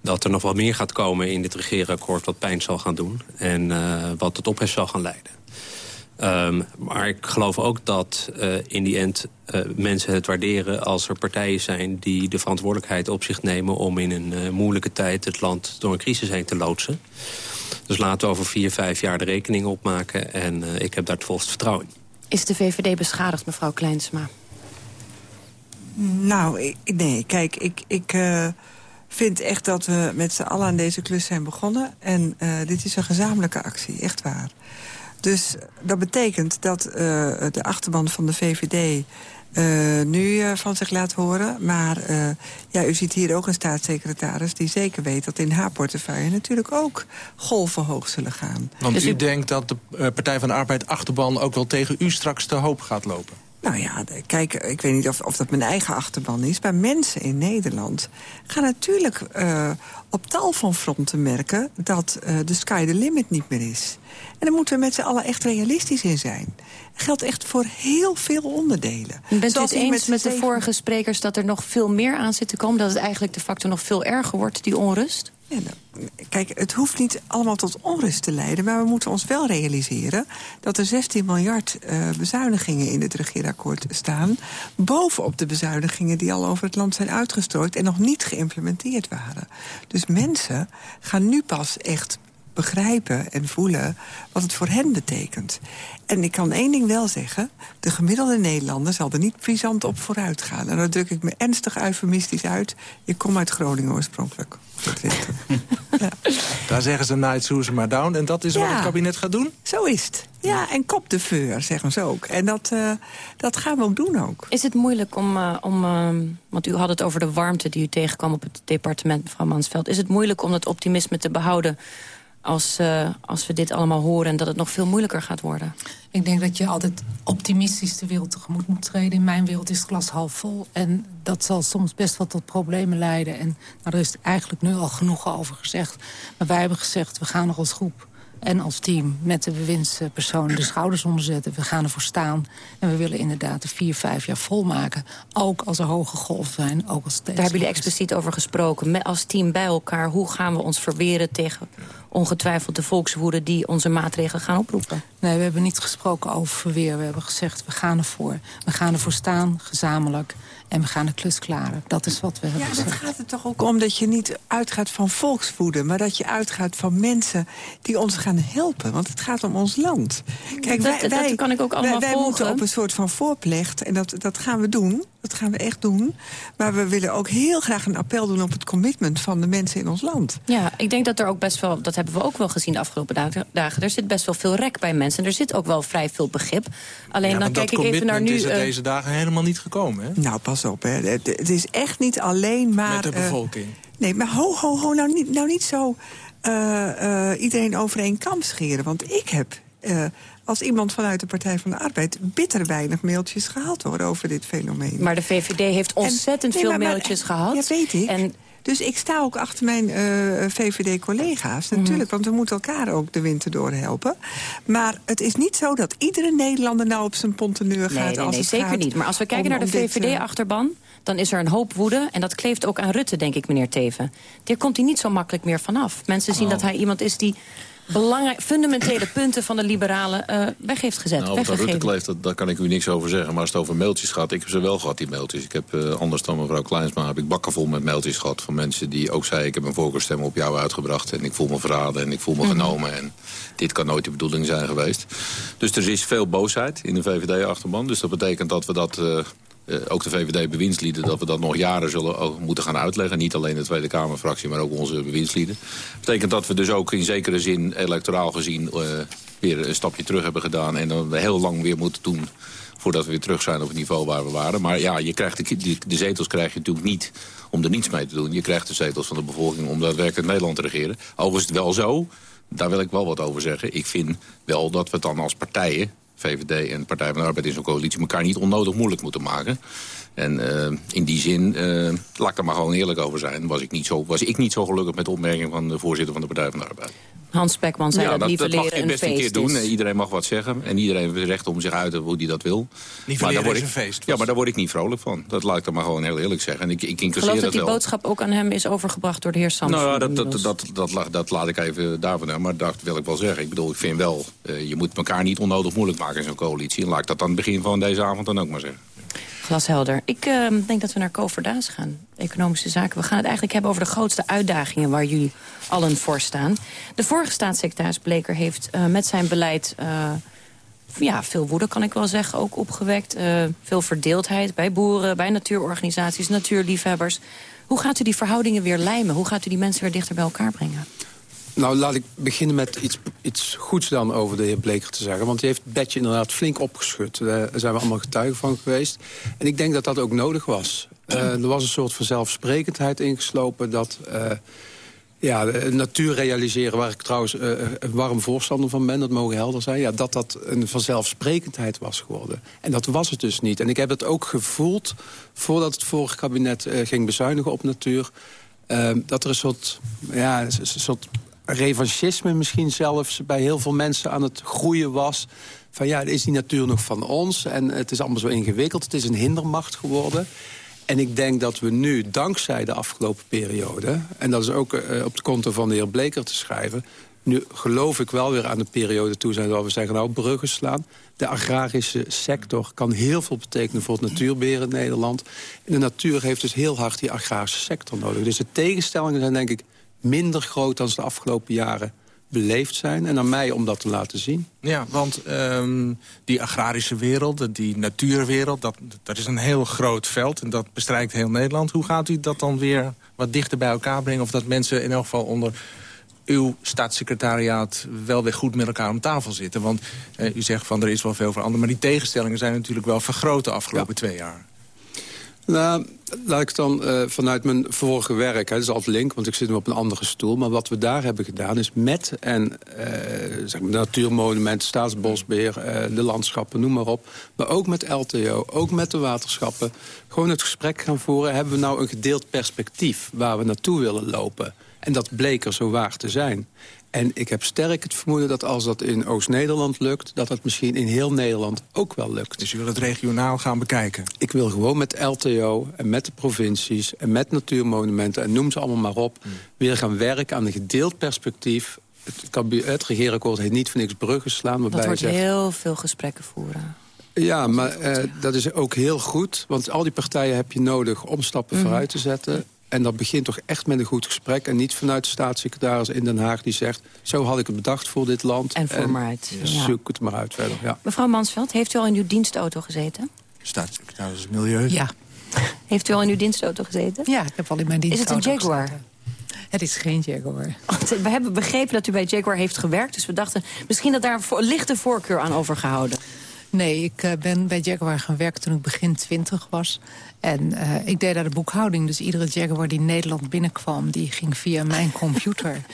Dat er nog wel meer gaat komen in dit regeerakkoord... wat pijn zal gaan doen. En wat tot ophef zal gaan leiden. Ehm, maar ik geloof ook dat eh, in die end eh, mensen het waarderen... als er partijen zijn die de verantwoordelijkheid op zich nemen... om in een eh, moeilijke tijd het land door een crisis heen te loodsen. Dus laten we over vier, vijf jaar de rekening opmaken. En eh, ik heb daar het volste vertrouwen in. Is de VVD beschadigd, mevrouw Kleinsma? Nou, ik, nee, kijk, ik, ik eh, vind echt dat we met z'n allen aan deze klus zijn begonnen. En eh, dit is een gezamenlijke actie, echt waar. Dus dat betekent dat eh, de achterban van de VVD eh, nu uh, van zich laat horen. Maar uh, ja, u ziet hier ook een staatssecretaris die zeker weet... dat in haar portefeuille natuurlijk ook golven hoog zullen gaan. Want dus u, u denkt dat de Partij van de Arbeid achterban ook wel tegen u straks te hoop gaat lopen? Nou ja, kijk, ik weet niet of, of dat mijn eigen achterban is... maar mensen in Nederland gaan natuurlijk uh, op tal van fronten merken... dat uh, de sky the limit niet meer is. En daar moeten we met z'n allen echt realistisch in zijn. Dat geldt echt voor heel veel onderdelen. Bent u het eens met, met de vorige sprekers dat er nog veel meer aan zit te komen? Dat het eigenlijk de factor nog veel erger wordt, die onrust? Ja, nou, kijk, het hoeft niet allemaal tot onrust te leiden... maar we moeten ons wel realiseren dat er 16 miljard uh, bezuinigingen in het regeerakkoord staan... bovenop de bezuinigingen die al over het land zijn uitgestrooid... en nog niet geïmplementeerd waren. Dus mensen gaan nu pas echt begrijpen en voelen wat het voor hen betekent. En ik kan één ding wel zeggen. De gemiddelde Nederlander zal er niet visant op vooruit gaan. En dan druk ik me ernstig eufemistisch uit. Ik kom uit Groningen oorspronkelijk. ja. Daar zeggen ze night Susan maar down. En dat is wat het kabinet gaat doen? Zo is het. Ja, en kop de veur, zeggen ze ook. En dat, uh, dat gaan we ook doen ook. Is het moeilijk om, uh, om uh, want u had het over de warmte die u tegenkwam op het departement, mevrouw Mansveld. Is het moeilijk om dat optimisme te behouden als, uh, als we dit allemaal horen en dat het nog veel moeilijker gaat worden? Ik denk dat je altijd optimistisch de wereld tegemoet moet treden. In mijn wereld is het glas half vol. En dat zal soms best wel tot problemen leiden. En nou, er is eigenlijk nu al genoeg over gezegd. Maar wij hebben gezegd, we gaan nog als groep en als team met de bewindspersonen de schouders onderzetten. We gaan ervoor staan en we willen inderdaad de vier, vijf jaar volmaken. Ook als er hoge golven zijn, ook als Daar hebben jullie expliciet over gesproken. Met als team bij elkaar, hoe gaan we ons verweren tegen ongetwijfeld de volkswoede... die onze maatregelen gaan oproepen? Nee, we hebben niet gesproken over verweer. We hebben gezegd, we gaan ervoor. We gaan ervoor staan, gezamenlijk. En we gaan de klus klaren. Dat is wat we hebben Ja, het gaat er toch ook om dat je niet uitgaat van volkswoede... maar dat je uitgaat van mensen die ons gaan helpen. Want het gaat om ons land. Kijk, dat, wij, dat kan ik ook allemaal wij, wij moeten op een soort van voorplecht. En dat, dat gaan we doen. Dat gaan we echt doen. Maar we willen ook heel graag een appel doen op het commitment van de mensen in ons land. Ja, ik denk dat er ook best wel, dat hebben we ook wel gezien de afgelopen dagen. Er zit best wel veel rek bij mensen. En er zit ook wel vrij veel begrip. Alleen dan kijk ik even naar nu. is er uh, deze dagen helemaal niet gekomen, hè? Nou, pas op. Hè. Het, het is echt niet alleen maar... Met de bevolking. Uh, nee, maar ho, ho, ho. Nou niet, nou niet zo uh, iedereen over één kam scheren. Want ik heb als iemand vanuit de Partij van de Arbeid... bitter weinig mailtjes gehad hoor, over dit fenomeen. Maar de VVD heeft ontzettend en, nee, veel maar, mailtjes maar, gehad. Ja, weet ik. En dus ik sta ook achter mijn uh, VVD-collega's, natuurlijk. Mm. Want we moeten elkaar ook de winter doorhelpen. Maar het is niet zo dat iedere Nederlander nou op zijn ponteneur gaat. Nee, nee, als nee zeker niet. Maar als we kijken om, naar de VVD-achterban... dan is er een hoop woede. En dat kleeft ook aan Rutte, denk ik, meneer Teven. Daar komt hij niet zo makkelijk meer vanaf. Mensen zien oh. dat hij iemand is die fundamentele punten van de liberalen uh, weg heeft gezet. Nou, of Rutte kleeft, dat, daar kan ik u niks over zeggen. Maar als het over mailtjes gaat, ik heb ze wel gehad, die mailtjes. Ik heb, uh, anders dan mevrouw Kleinsma, heb ik bakken vol met mailtjes gehad... van mensen die ook zeiden, ik heb een voorkeurstem op jou uitgebracht... en ik voel me verraden en ik voel me mm -hmm. genomen... en dit kan nooit de bedoeling zijn geweest. Dus er is veel boosheid in de VVD-achterban. Dus dat betekent dat we dat... Uh, uh, ook de VVD-bewindslieden... dat we dat nog jaren zullen moeten gaan uitleggen. Niet alleen de Tweede Kamerfractie, maar ook onze bewindslieden. Betekent dat we dus ook in zekere zin, electoraal gezien... Uh, weer een stapje terug hebben gedaan... en dan heel lang weer moeten doen voordat we weer terug zijn op het niveau waar we waren. Maar ja, je krijgt de, de, de zetels krijg je natuurlijk niet om er niets mee te doen. Je krijgt de zetels van de bevolking om daadwerkelijk Nederland te regeren. Overigens is het wel zo, daar wil ik wel wat over zeggen. Ik vind wel dat we het dan als partijen VVD en Partij van de Arbeid in zo'n coalitie... elkaar niet onnodig moeilijk moeten maken. En uh, in die zin, uh, laat ik er maar gewoon eerlijk over zijn... Was ik, niet zo, was ik niet zo gelukkig met de opmerking van de voorzitter van de Partij van de Arbeid. Hans Spekman zei ja, dat, dat mag je best een, keer doen. Is. Iedereen mag wat zeggen. En iedereen heeft recht om zich uit hoe hij dat wil. maar daar word ik, een feest. Ja, maar daar word ik niet vrolijk van. Dat laat ik dan maar gewoon heel eerlijk zeggen. En ik, ik incasseer Geloof dat die boodschap ook aan hem is overgebracht door de heer Samson? Nou, dat, dat, dat, dat, dat, laat ik even daarvan Maar dat wil ik wel zeggen. Ik bedoel, ik vind wel, uh, je moet elkaar niet onnodig moeilijk maken in zo'n coalitie. En laat ik dat aan het begin van deze avond dan ook maar zeggen. Ik uh, denk dat we naar Koverdaas gaan. Economische zaken. We gaan het eigenlijk hebben over de grootste uitdagingen... waar jullie allen voor staan. De vorige staatssecretaris Bleker heeft uh, met zijn beleid... Uh, ja, veel woede kan ik wel zeggen, ook opgewekt. veel verdeeldheid bij boeren, bij natuurorganisaties, natuurliefhebbers. Hoe gaat u die verhoudingen weer lijmen? Hoe gaat u die mensen weer dichter bij elkaar brengen? Nou, laat ik beginnen met iets, iets goeds dan over de heer Bleker te zeggen. Want hij heeft het bedje inderdaad flink opgeschud. Daar zijn we allemaal getuigen van geweest. En ik denk dat dat ook nodig was. Uh, er was een soort van zelfsprekendheid ingeslopen... dat uh, ja, natuur realiseren, waar ik trouwens uh, een warm voorstander van ben... dat mogen helder zijn, ja, dat dat een vanzelfsprekendheid was geworden. En dat was het dus niet. En ik heb het ook gevoeld, voordat het vorige kabinet ging bezuinigen op natuur... dat er een soort, ja, een soort revanchisme misschien zelfs bij heel veel mensen aan het groeien was. Van ja, is die natuur nog van ons? En het is allemaal zo ingewikkeld. Het is een hindermacht geworden. En ik denk dat we nu, dankzij de afgelopen periode... en dat is ook uh, op de konto van de heer Bleker te schrijven... nu geloof ik wel weer aan de periode toe zijn... dat we zeggen, nou, bruggen slaan. De agrarische sector kan heel veel betekenen voor het natuurbeheer in Nederland. En de natuur heeft dus heel hard die agrarische sector nodig. Dus de tegenstellingen zijn denk ik minder groot dan de afgelopen jaren beleefd zijn. En aan mij om dat te laten zien. Ja, want um, die agrarische wereld, die natuurwereld... Dat, dat is een heel groot veld en dat bestrijkt heel Nederland. Hoe gaat u dat dan weer wat dichter bij elkaar brengen? Of dat mensen in elk geval onder uw staatssecretariaat wel weer goed met elkaar om tafel zitten? Want eh, u zegt van er is wel veel veranderd... maar die tegenstellingen zijn natuurlijk wel vergroot de afgelopen twee jaar. Nou, laat ik dan uh, vanuit mijn vorige werk, hè, dat is altijd link, want ik zit nu op een andere stoel. Maar wat we daar hebben gedaan is met en uh, zeg maar, natuurmonumenten, staatsbosbeheer, uh, de landschappen, noem maar op. Maar ook met LTO, ook met de waterschappen. Gewoon het gesprek gaan voeren. Hebben we nou een gedeeld perspectief waar we naartoe willen lopen? En dat bleek er zo waar te zijn. En ik heb sterk het vermoeden dat als dat in Oost-Nederland lukt... dat dat misschien in heel Nederland ook wel lukt. Dus u wil het regionaal gaan bekijken? Ik wil gewoon met LTO en met de provincies... en met natuurmonumenten en noem ze allemaal maar op... Hmm. weer gaan werken aan een gedeeld perspectief. Het, het regeerakkoord heeft niet voor niks bruggen slaan. Waarbij dat wordt zegt, heel veel gesprekken voeren. Ja, maar uh, dat is ook heel goed. Want al die partijen heb je nodig om stappen mm. vooruit te zetten. En dat begint toch echt met een goed gesprek. En niet vanuit de staatssecretaris in Den Haag die zegt... zo had ik het bedacht voor dit land. En voor maar uit. Ja. Zoek het maar uit verder, ja. Mevrouw Mansveld, heeft u al in uw dienstauto gezeten? Staatssecretaris Milieu. Ja. Heeft u al in uw dienstauto gezeten? Ja, ik heb al in mijn dienstauto Is het een Jaguar? Gezeten. Het is geen Jaguar. We hebben begrepen dat u bij Jaguar heeft gewerkt. Dus we dachten misschien dat daar een lichte voorkeur aan overgehouden. Nee, ik uh, ben bij Jaguar gaan werken toen ik begin twintig was. En uh, ik deed daar de boekhouding. Dus iedere Jaguar die Nederland binnenkwam... die ging via mijn computer.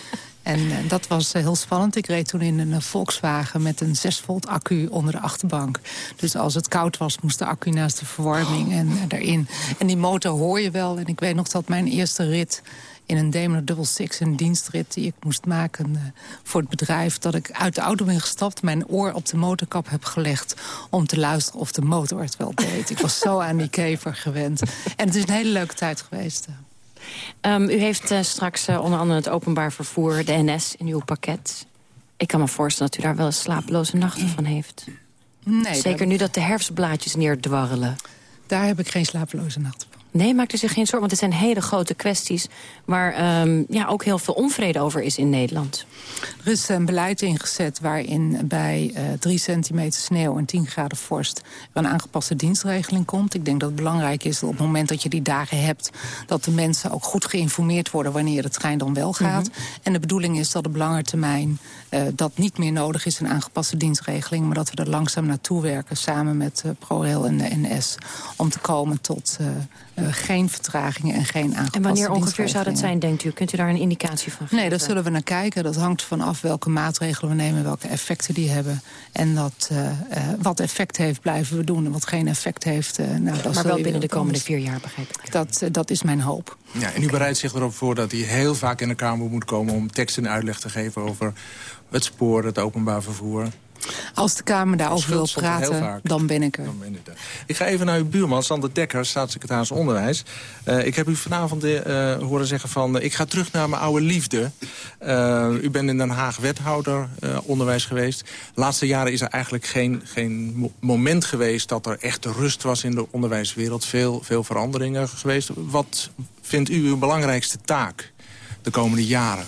En uh, dat was uh, heel spannend. Ik reed toen in een Volkswagen met een 6 volt accu onder de achterbank. Dus als het koud was, moest de accu naast de verwarming en daarin. En die motor hoor je wel. En ik weet nog dat mijn eerste rit in een Daimler Double Six, een dienstrit die ik moest maken uh, voor het bedrijf... dat ik uit de auto ben gestapt, mijn oor op de motorkap heb gelegd... om te luisteren of de motor het wel deed. ik was zo aan die kever gewend. En het is een hele leuke tijd geweest. Um, u heeft uh, straks uh, onder andere het openbaar vervoer, de NS, in uw pakket. Ik kan me voorstellen dat u daar wel eens slapeloze nachten van heeft. Nee, Zeker nu dat de herfstblaadjes neerdwarrelen. Daar heb ik geen slapeloze nachten van. Nee, maak er zich geen zorgen, want het zijn hele grote kwesties... waar um, ja, ook heel veel onvrede over is in Nederland. Er is een beleid ingezet waarin bij uh, 3 centimeter sneeuw en 10 graden vorst... een aangepaste dienstregeling komt. Ik denk dat het belangrijk is dat op het moment dat je die dagen hebt... dat de mensen ook goed geïnformeerd worden wanneer de trein dan wel gaat. Mm -hmm. En de bedoeling is dat op lange termijn uh, dat niet meer nodig is... een aangepaste dienstregeling, maar dat we er langzaam naartoe werken... samen met uh, ProRail en de NS, om te komen tot... Uh, uh, geen vertragingen en geen aangepaste En wanneer ongeveer zou dat zijn, denkt u? Kunt u daar een indicatie van geven? Nee, daar zullen we naar kijken. Dat hangt vanaf welke maatregelen we nemen, welke effecten die hebben. En dat, uh, uh, wat effect heeft, blijven we doen. En wat geen effect heeft... nou, dat maar wel binnen de komende vier jaar, begrijp ik. Dat, dat is mijn hoop. Ja, en u bereidt zich erop voor dat hij heel vaak in de Kamer moet komen... om tekst en uitleg te geven over het spoor, het openbaar vervoer... Als de Kamer daarover wil praten, dan ben ik er. Dan ben ik, er. ik ga even naar uw buurman, Sander Dekker, staatssecretaris Onderwijs. Uh, ik heb u vanavond uh, horen zeggen van... Uh, ik ga terug naar mijn oude liefde. u bent in Den Haag wethouder onderwijs geweest. De laatste jaren is er eigenlijk geen, geen moment geweest... dat er echt rust was in de onderwijswereld. Veel, veel veranderingen geweest. Wat vindt u uw belangrijkste taak de komende jaren?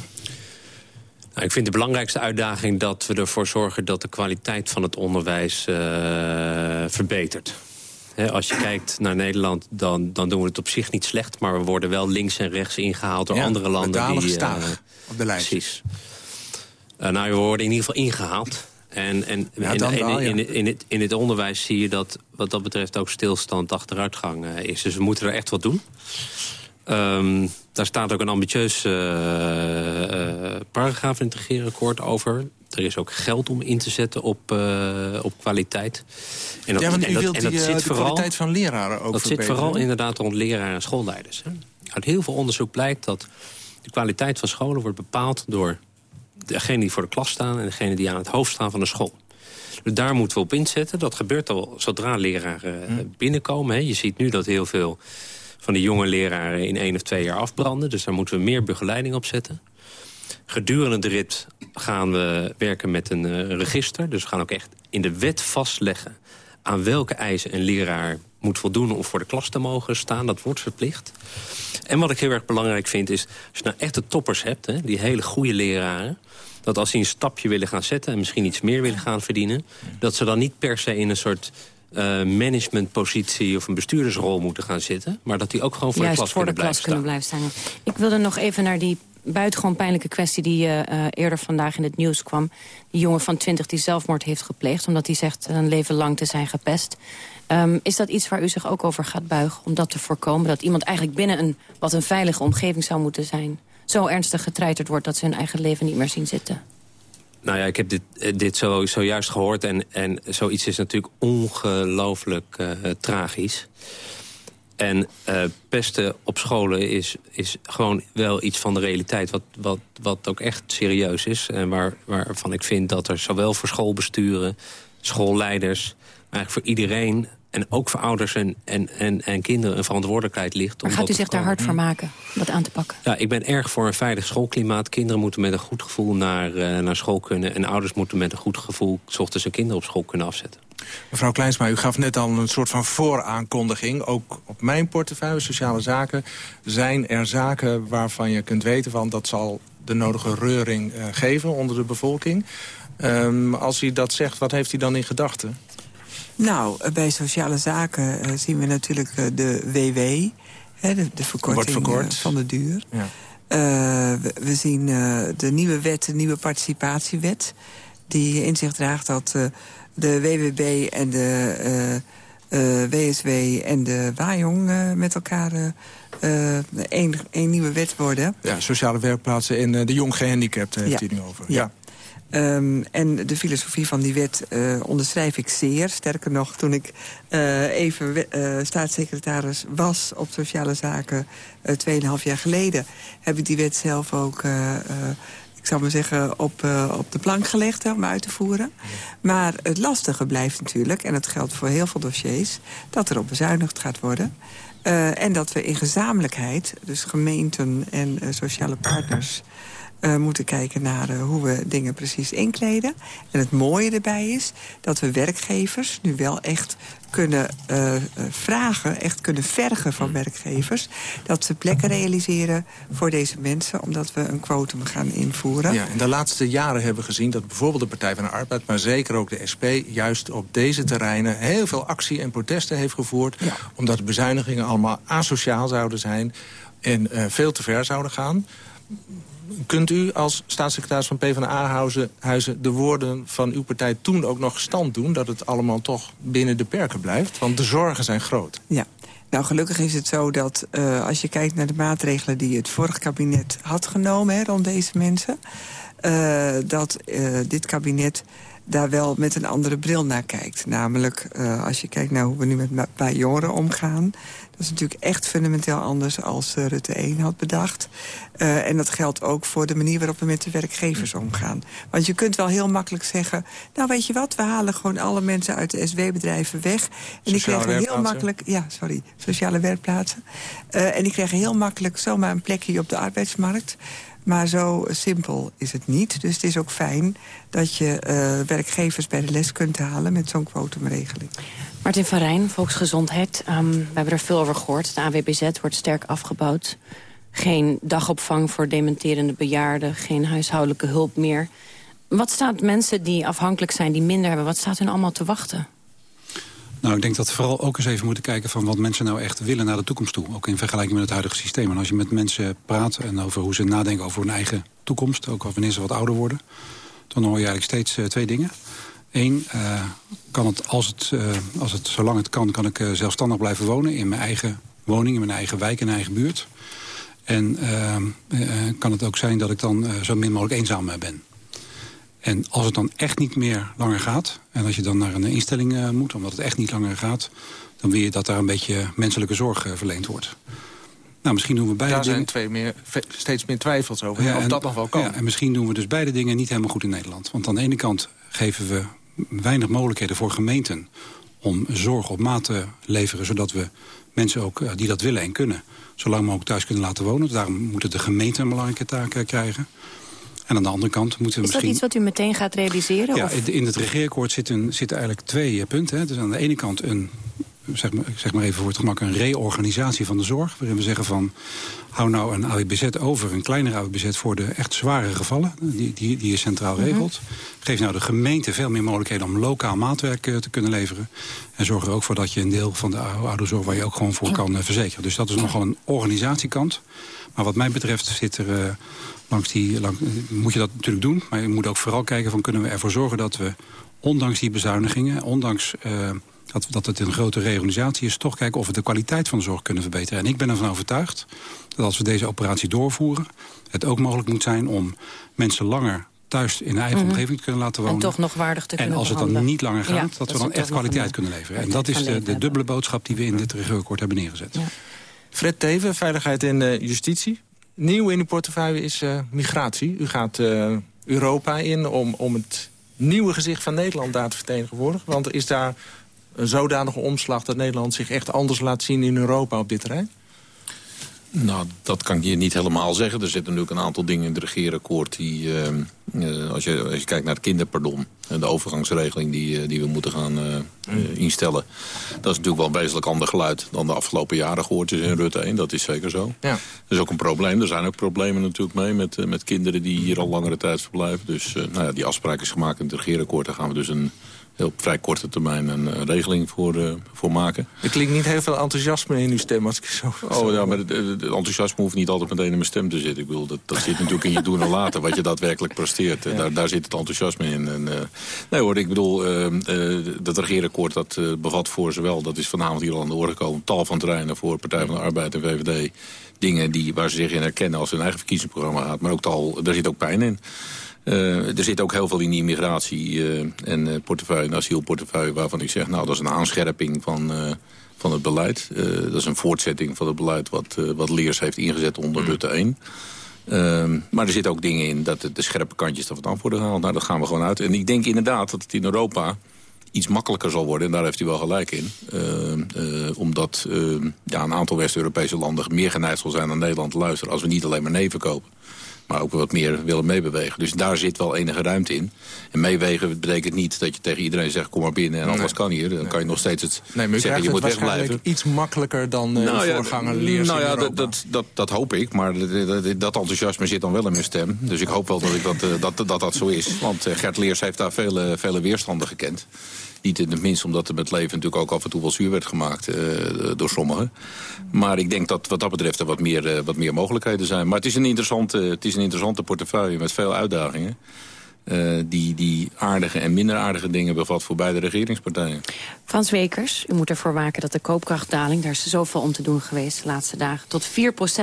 Nou, ik vind de belangrijkste uitdaging dat we ervoor zorgen... dat de kwaliteit van het onderwijs uh, verbetert. He, als je kijkt naar Nederland, dan, dan doen we het op zich niet slecht... maar we worden wel links en rechts ingehaald door ja, andere landen. die uh, staan op de lijst. Precies. nou, we worden in ieder geval ingehaald. En, en Ja, in, in, in, in, het, in het onderwijs zie je dat wat dat betreft ook stilstand achteruitgang eh, is. Dus we moeten er echt wat doen. Ehm, daar staat ook een ambitieus eh, eh, paragraaf in het regeerakkoord over. Er is ook geld om in te zetten op, eh, op kwaliteit. En ja, want u en wilt en die, zit de vooral- kwaliteit van leraren ook dat zit vooral inderdaad rond leraren en schoolleiders. Hè. Uit heel veel onderzoek blijkt dat de kwaliteit van scholen wordt bepaald door degene die voor de klas staan en degene die aan het hoofd staan van de school. Dus daar moeten we op inzetten. Dat gebeurt al zodra leraren eh, binnenkomen. Hè. Je ziet nu dat heel veel van die jonge leraren in één of twee jaar afbranden. Dus daar moeten we meer begeleiding op zetten. Gedurende de rit gaan we werken met een eh, register. Dus we gaan ook echt in de wet vastleggen... aan welke eisen een leraar moet voldoen om voor de klas te mogen staan. Dat wordt verplicht. En wat ik heel erg belangrijk vind is... als je nou echt de toppers hebt, hè, die hele goede leraren... dat als die een stapje willen gaan zetten... en misschien iets meer willen gaan verdienen... dat ze dan niet per se in een soort managementpositie... of een bestuurdersrol moeten gaan zitten... maar dat die ook gewoon voor Juist de klas voor de kunnen klas blijven kunnen blijven staan. Ik wilde nog even naar die buitengewoon pijnlijke kwestie... die eh, eh, eerder vandaag in het nieuws kwam. Die jongen van 20 die zelfmoord heeft gepleegd... omdat hij zegt een leven lang te zijn gepest. Ehm, is dat iets waar u zich ook over gaat buigen om dat te voorkomen? Dat iemand eigenlijk binnen een wat een veilige omgeving zou moeten zijn... zo ernstig getreiterd wordt dat ze hun eigen leven niet meer zien zitten? Nou ja, ik heb dit, eh, dit zo, zojuist gehoord. En, en zoiets is natuurlijk ongelooflijk eh, tragisch. En eh, pesten op scholen is, is gewoon wel iets van de realiteit... wat, wat, wat ook echt serieus is. En waar, waarvan ik vind dat er zowel voor schoolbesturen, schoolleiders... maar eigenlijk voor iedereen en ook voor ouders en, en, en, en kinderen... een verantwoordelijkheid ligt. om Maar gaat dat u zich daar hard voor maken om dat aan te pakken? Ja, ik ben erg voor een veilig schoolklimaat. Kinderen moeten met een goed gevoel naar, eh, naar school kunnen. En ouders moeten met een goed gevoel... s ochtends hun kinderen op school kunnen afzetten. Mevrouw Kleinsma, u gaf net al een soort van vooraankondiging. Ook op mijn portefeuille, sociale zaken, zijn er zaken waarvan je kunt weten van dat zal de nodige reuring eh, geven onder de bevolking. Ehm, als u dat zegt, wat heeft u dan in gedachten? Nou, bij sociale zaken eh, zien we natuurlijk eh, de WW, hè, de, de verkorting verkort. eh, van de duur. Ja. Eh, we, we zien de nieuwe wet, de nieuwe participatiewet... die in zich draagt dat de WWB en de WSW en de WAJONG met elkaar één, nieuwe wet worden. Ja, sociale werkplaatsen en de jong gehandicapten heeft Ja. u nu over. Ja. Ehm, en de filosofie van die wet eh, onderschrijf ik zeer. Sterker nog, toen ik eh, even eh, staatssecretaris was op sociale zaken... tweeënhalf jaar geleden, heb ik die wet zelf ook... ik zou maar zeggen, op, op de plank gelegd om uit te voeren. Maar het lastige blijft natuurlijk, en dat geldt voor heel veel dossiers... dat er op bezuinigd gaat worden. En dat we in gezamenlijkheid, dus gemeenten en sociale partners... eh, moeten kijken naar eh, hoe we dingen precies inkleden. En het mooie erbij is dat we werkgevers nu wel echt kunnen eh, vragen... echt kunnen vergen van werkgevers... dat ze plekken realiseren voor deze mensen... omdat we een quotum gaan invoeren. Ja, in de laatste jaren hebben we gezien dat bijvoorbeeld de Partij van de Arbeid... maar zeker ook de SP juist op deze terreinen... heel veel actie en protesten heeft gevoerd... omdat de bezuinigingen allemaal asociaal zouden zijn... en eh, veel te ver zouden gaan. Kunt u als staatssecretaris van PvdA-huizen huizen de woorden van uw partij toen ook nog stand doen... dat het allemaal toch binnen de perken blijft? Want de zorgen zijn groot. Ja. Nou, gelukkig is het zo dat eh, als je kijkt naar de maatregelen... die het vorige kabinet had genomen hè, rond deze mensen... eh, dat dit kabinet daar wel met een andere bril naar kijkt. Namelijk, eh, als je kijkt naar hoe we nu met bij jongeren omgaan... dat is natuurlijk echt fundamenteel anders als eh, Rutte 1 had bedacht. Eh, en dat geldt ook voor de manier waarop we met de werkgevers omgaan. Want je kunt wel heel makkelijk zeggen... nou, weet je wat, we halen gewoon alle mensen uit de SW-bedrijven weg... en die krijgen heel makkelijk... Ja, sorry, sociale werkplaatsen. En die krijgen heel makkelijk zomaar een plekje op de arbeidsmarkt... Maar zo simpel is het niet. Dus het is ook fijn dat je eh, werkgevers bij de les kunt halen... met zo'n kwotumregeling. Martin van Rijn, Volksgezondheid. Ehm, we hebben er veel over gehoord. De AWBZ wordt sterk afgebouwd. Geen dagopvang voor dementerende bejaarden. Geen huishoudelijke hulp meer. Wat staat mensen die afhankelijk zijn, die minder hebben... wat staat hun allemaal te wachten? Nou, ik denk dat we vooral ook eens even moeten kijken... van wat mensen nou echt willen naar de toekomst toe. Ook in vergelijking met het huidige systeem. En als je met mensen praat en over hoe ze nadenken over hun eigen toekomst... ook wanneer ze wat ouder worden... dan hoor je eigenlijk steeds eh, twee dingen. Eén, uh, kan het, als, het, uh, als het zolang het kan, kan ik zelfstandig blijven wonen... in mijn eigen woning, in mijn eigen wijk, in mijn eigen buurt. En kan het ook zijn dat ik dan zo min mogelijk eenzaam ben. En als het dan echt niet meer langer gaat... en als je dan naar een instelling moet, omdat het echt niet langer gaat... dan wil je dat daar een beetje menselijke zorg verleend wordt. Nou, misschien doen we beide Daar dingen... zijn twee meer, steeds meer twijfels over, ja, of dat nog wel kan. Ja, en misschien doen we dus beide dingen niet helemaal goed in Nederland. Want aan de ene kant geven we weinig mogelijkheden voor gemeenten... om zorg op maat te leveren, zodat we mensen ook die dat willen en kunnen... zolang mogelijk thuis kunnen laten wonen. Daarom moeten de gemeenten een belangrijke taak eh, krijgen. En aan de andere kant moeten we Is misschien... dat iets wat u meteen gaat realiseren? Ja, of? in het regeerakkoord zitten, zitten eigenlijk twee eh, punten. Hè. Dus aan de ene kant een zeg maar, zeg maar even voor het gemak, een reorganisatie van de zorg. Waarin we zeggen van, hou nou een AWBZ over, een kleinere AWBZ voor de echt zware gevallen. Die, die, die je centraal Mhm. regelt. Geef nou de gemeente veel meer mogelijkheden om lokaal maatwerk eh, te kunnen leveren. En zorg er ook voor dat je een deel van de ou- ouderenzorg waar je ook gewoon voor kan eh, verzekeren. Dus dat is nogal een organisatiekant. Maar wat mij betreft zit er... Langs die, lang, moet je dat natuurlijk doen, maar je moet ook vooral kijken van kunnen we ervoor zorgen dat we, ondanks die bezuinigingen, ondanks eh, dat, dat het een grote reorganisatie is... toch kijken of we de kwaliteit van de zorg kunnen verbeteren. En ik ben ervan overtuigd dat als we deze operatie doorvoeren... het ook mogelijk moet zijn om mensen langer thuis in een eigen Mhm. omgeving te kunnen laten wonen. En toch nog waardig te En kunnen als het dan niet langer gaat, Ja, dat, we ze dan echt kwaliteit kunnen leveren. En kwaliteit dat is de, de dubbele boodschap die we in dit regeerakkoord hebben neergezet. Fred Teven, Veiligheid en eh, Justitie. Nieuw in uw portefeuille is eh, migratie. U gaat eh, Europa in om, om het nieuwe gezicht van Nederland daar te vertegenwoordigen. Want is daar een zodanige omslag dat Nederland zich echt anders laat zien in Europa op dit terrein? Nou, dat kan ik je niet helemaal zeggen. Er zitten natuurlijk een aantal dingen in het regeerakkoord die... eh, eh, als, je, als je kijkt naar het kinderpardon... en de overgangsregeling die, eh, die we moeten gaan eh, eh, instellen... dat is natuurlijk wel een wezenlijk ander geluid... dan de afgelopen jaren gehoord is in Rutte 1. Dat is zeker zo. Ja. Dat is ook een probleem. Er zijn ook problemen natuurlijk mee met, eh, met kinderen... die hier al langere tijd verblijven. Dus eh, nou ja, die afspraak is gemaakt in het regeerakkoord. Daar gaan we dus een op vrij korte termijn een eh, regeling voor, eh, voor maken. Er klinkt niet heel veel enthousiasme in uw stem als ik zo... Oh ja, maar het, enthousiasme hoeft niet altijd meteen in mijn stem te zitten. Ik bedoel, dat, dat zit natuurlijk in je doen en laten, wat je daadwerkelijk presteert. Eh, Daar, daar zit het enthousiasme in. En, nee hoor, ik bedoel, eh, eh, dat regeerakkoord dat bevat voor zowel, dat is vanavond hier al aan de orde gekomen, tal van terreinen voor Partij van de Arbeid en VVD. Dingen die, waar ze zich in herkennen als hun eigen verkiezingsprogramma gaat. Maar ook tal, daar zit ook pijn in. Eh, er zit ook heel veel in die migratie eh, en eh, portefeuille en asielportefeuille... waarvan ik zeg, nou, dat is een aanscherping van, van het beleid. Dat is een voortzetting van het beleid wat, wat Leers heeft ingezet onder Rutte 1. Ehm, maar er zitten ook dingen in dat de, de scherpe kantjes er vanaf worden gehaald. Nou, dat gaan we gewoon uit. En ik denk inderdaad dat het in Europa iets makkelijker zal worden. En daar heeft hij wel gelijk in. Ehm, eh, omdat ehm, ja, een aantal West-Europese landen meer geneigd zal zijn naar Nederland te luisteren... als we niet alleen maar nee verkopen. Maar ook wat meer willen meebewegen. Dus daar zit wel enige ruimte in. En meewegen betekent niet dat je tegen iedereen zegt... kom maar binnen en alles Nee. kan hier. Dan kan je nog steeds het Nee, maar u zeggen, je moet wegblijven. iets makkelijker dan eh de voorganger Leers nou ja, dat, dat, dat, dat hoop ik. Maar dat, dat- dat enthousiasme zit dan wel in mijn stem. Dus ik hoop wel dat ik dat, eh, dat, dat, dat zo is. Want eh, Gert Leers heeft daar vele, vele weerstanden gekend. Niet in het minst omdat er met leven natuurlijk ook af en toe wel zuur werd gemaakt eh, door sommigen. Maar ik denk dat wat dat betreft er wat meer, eh, wat meer mogelijkheden zijn. Maar het is een interessante, het is een interessante portefeuille met veel uitdagingen. eh, die, die aardige en minder aardige dingen bevat voor beide regeringspartijen. Frans Wekers, u moet ervoor waken dat de koopkrachtdaling... daar is zoveel om te doen geweest de laatste dagen... tot 4%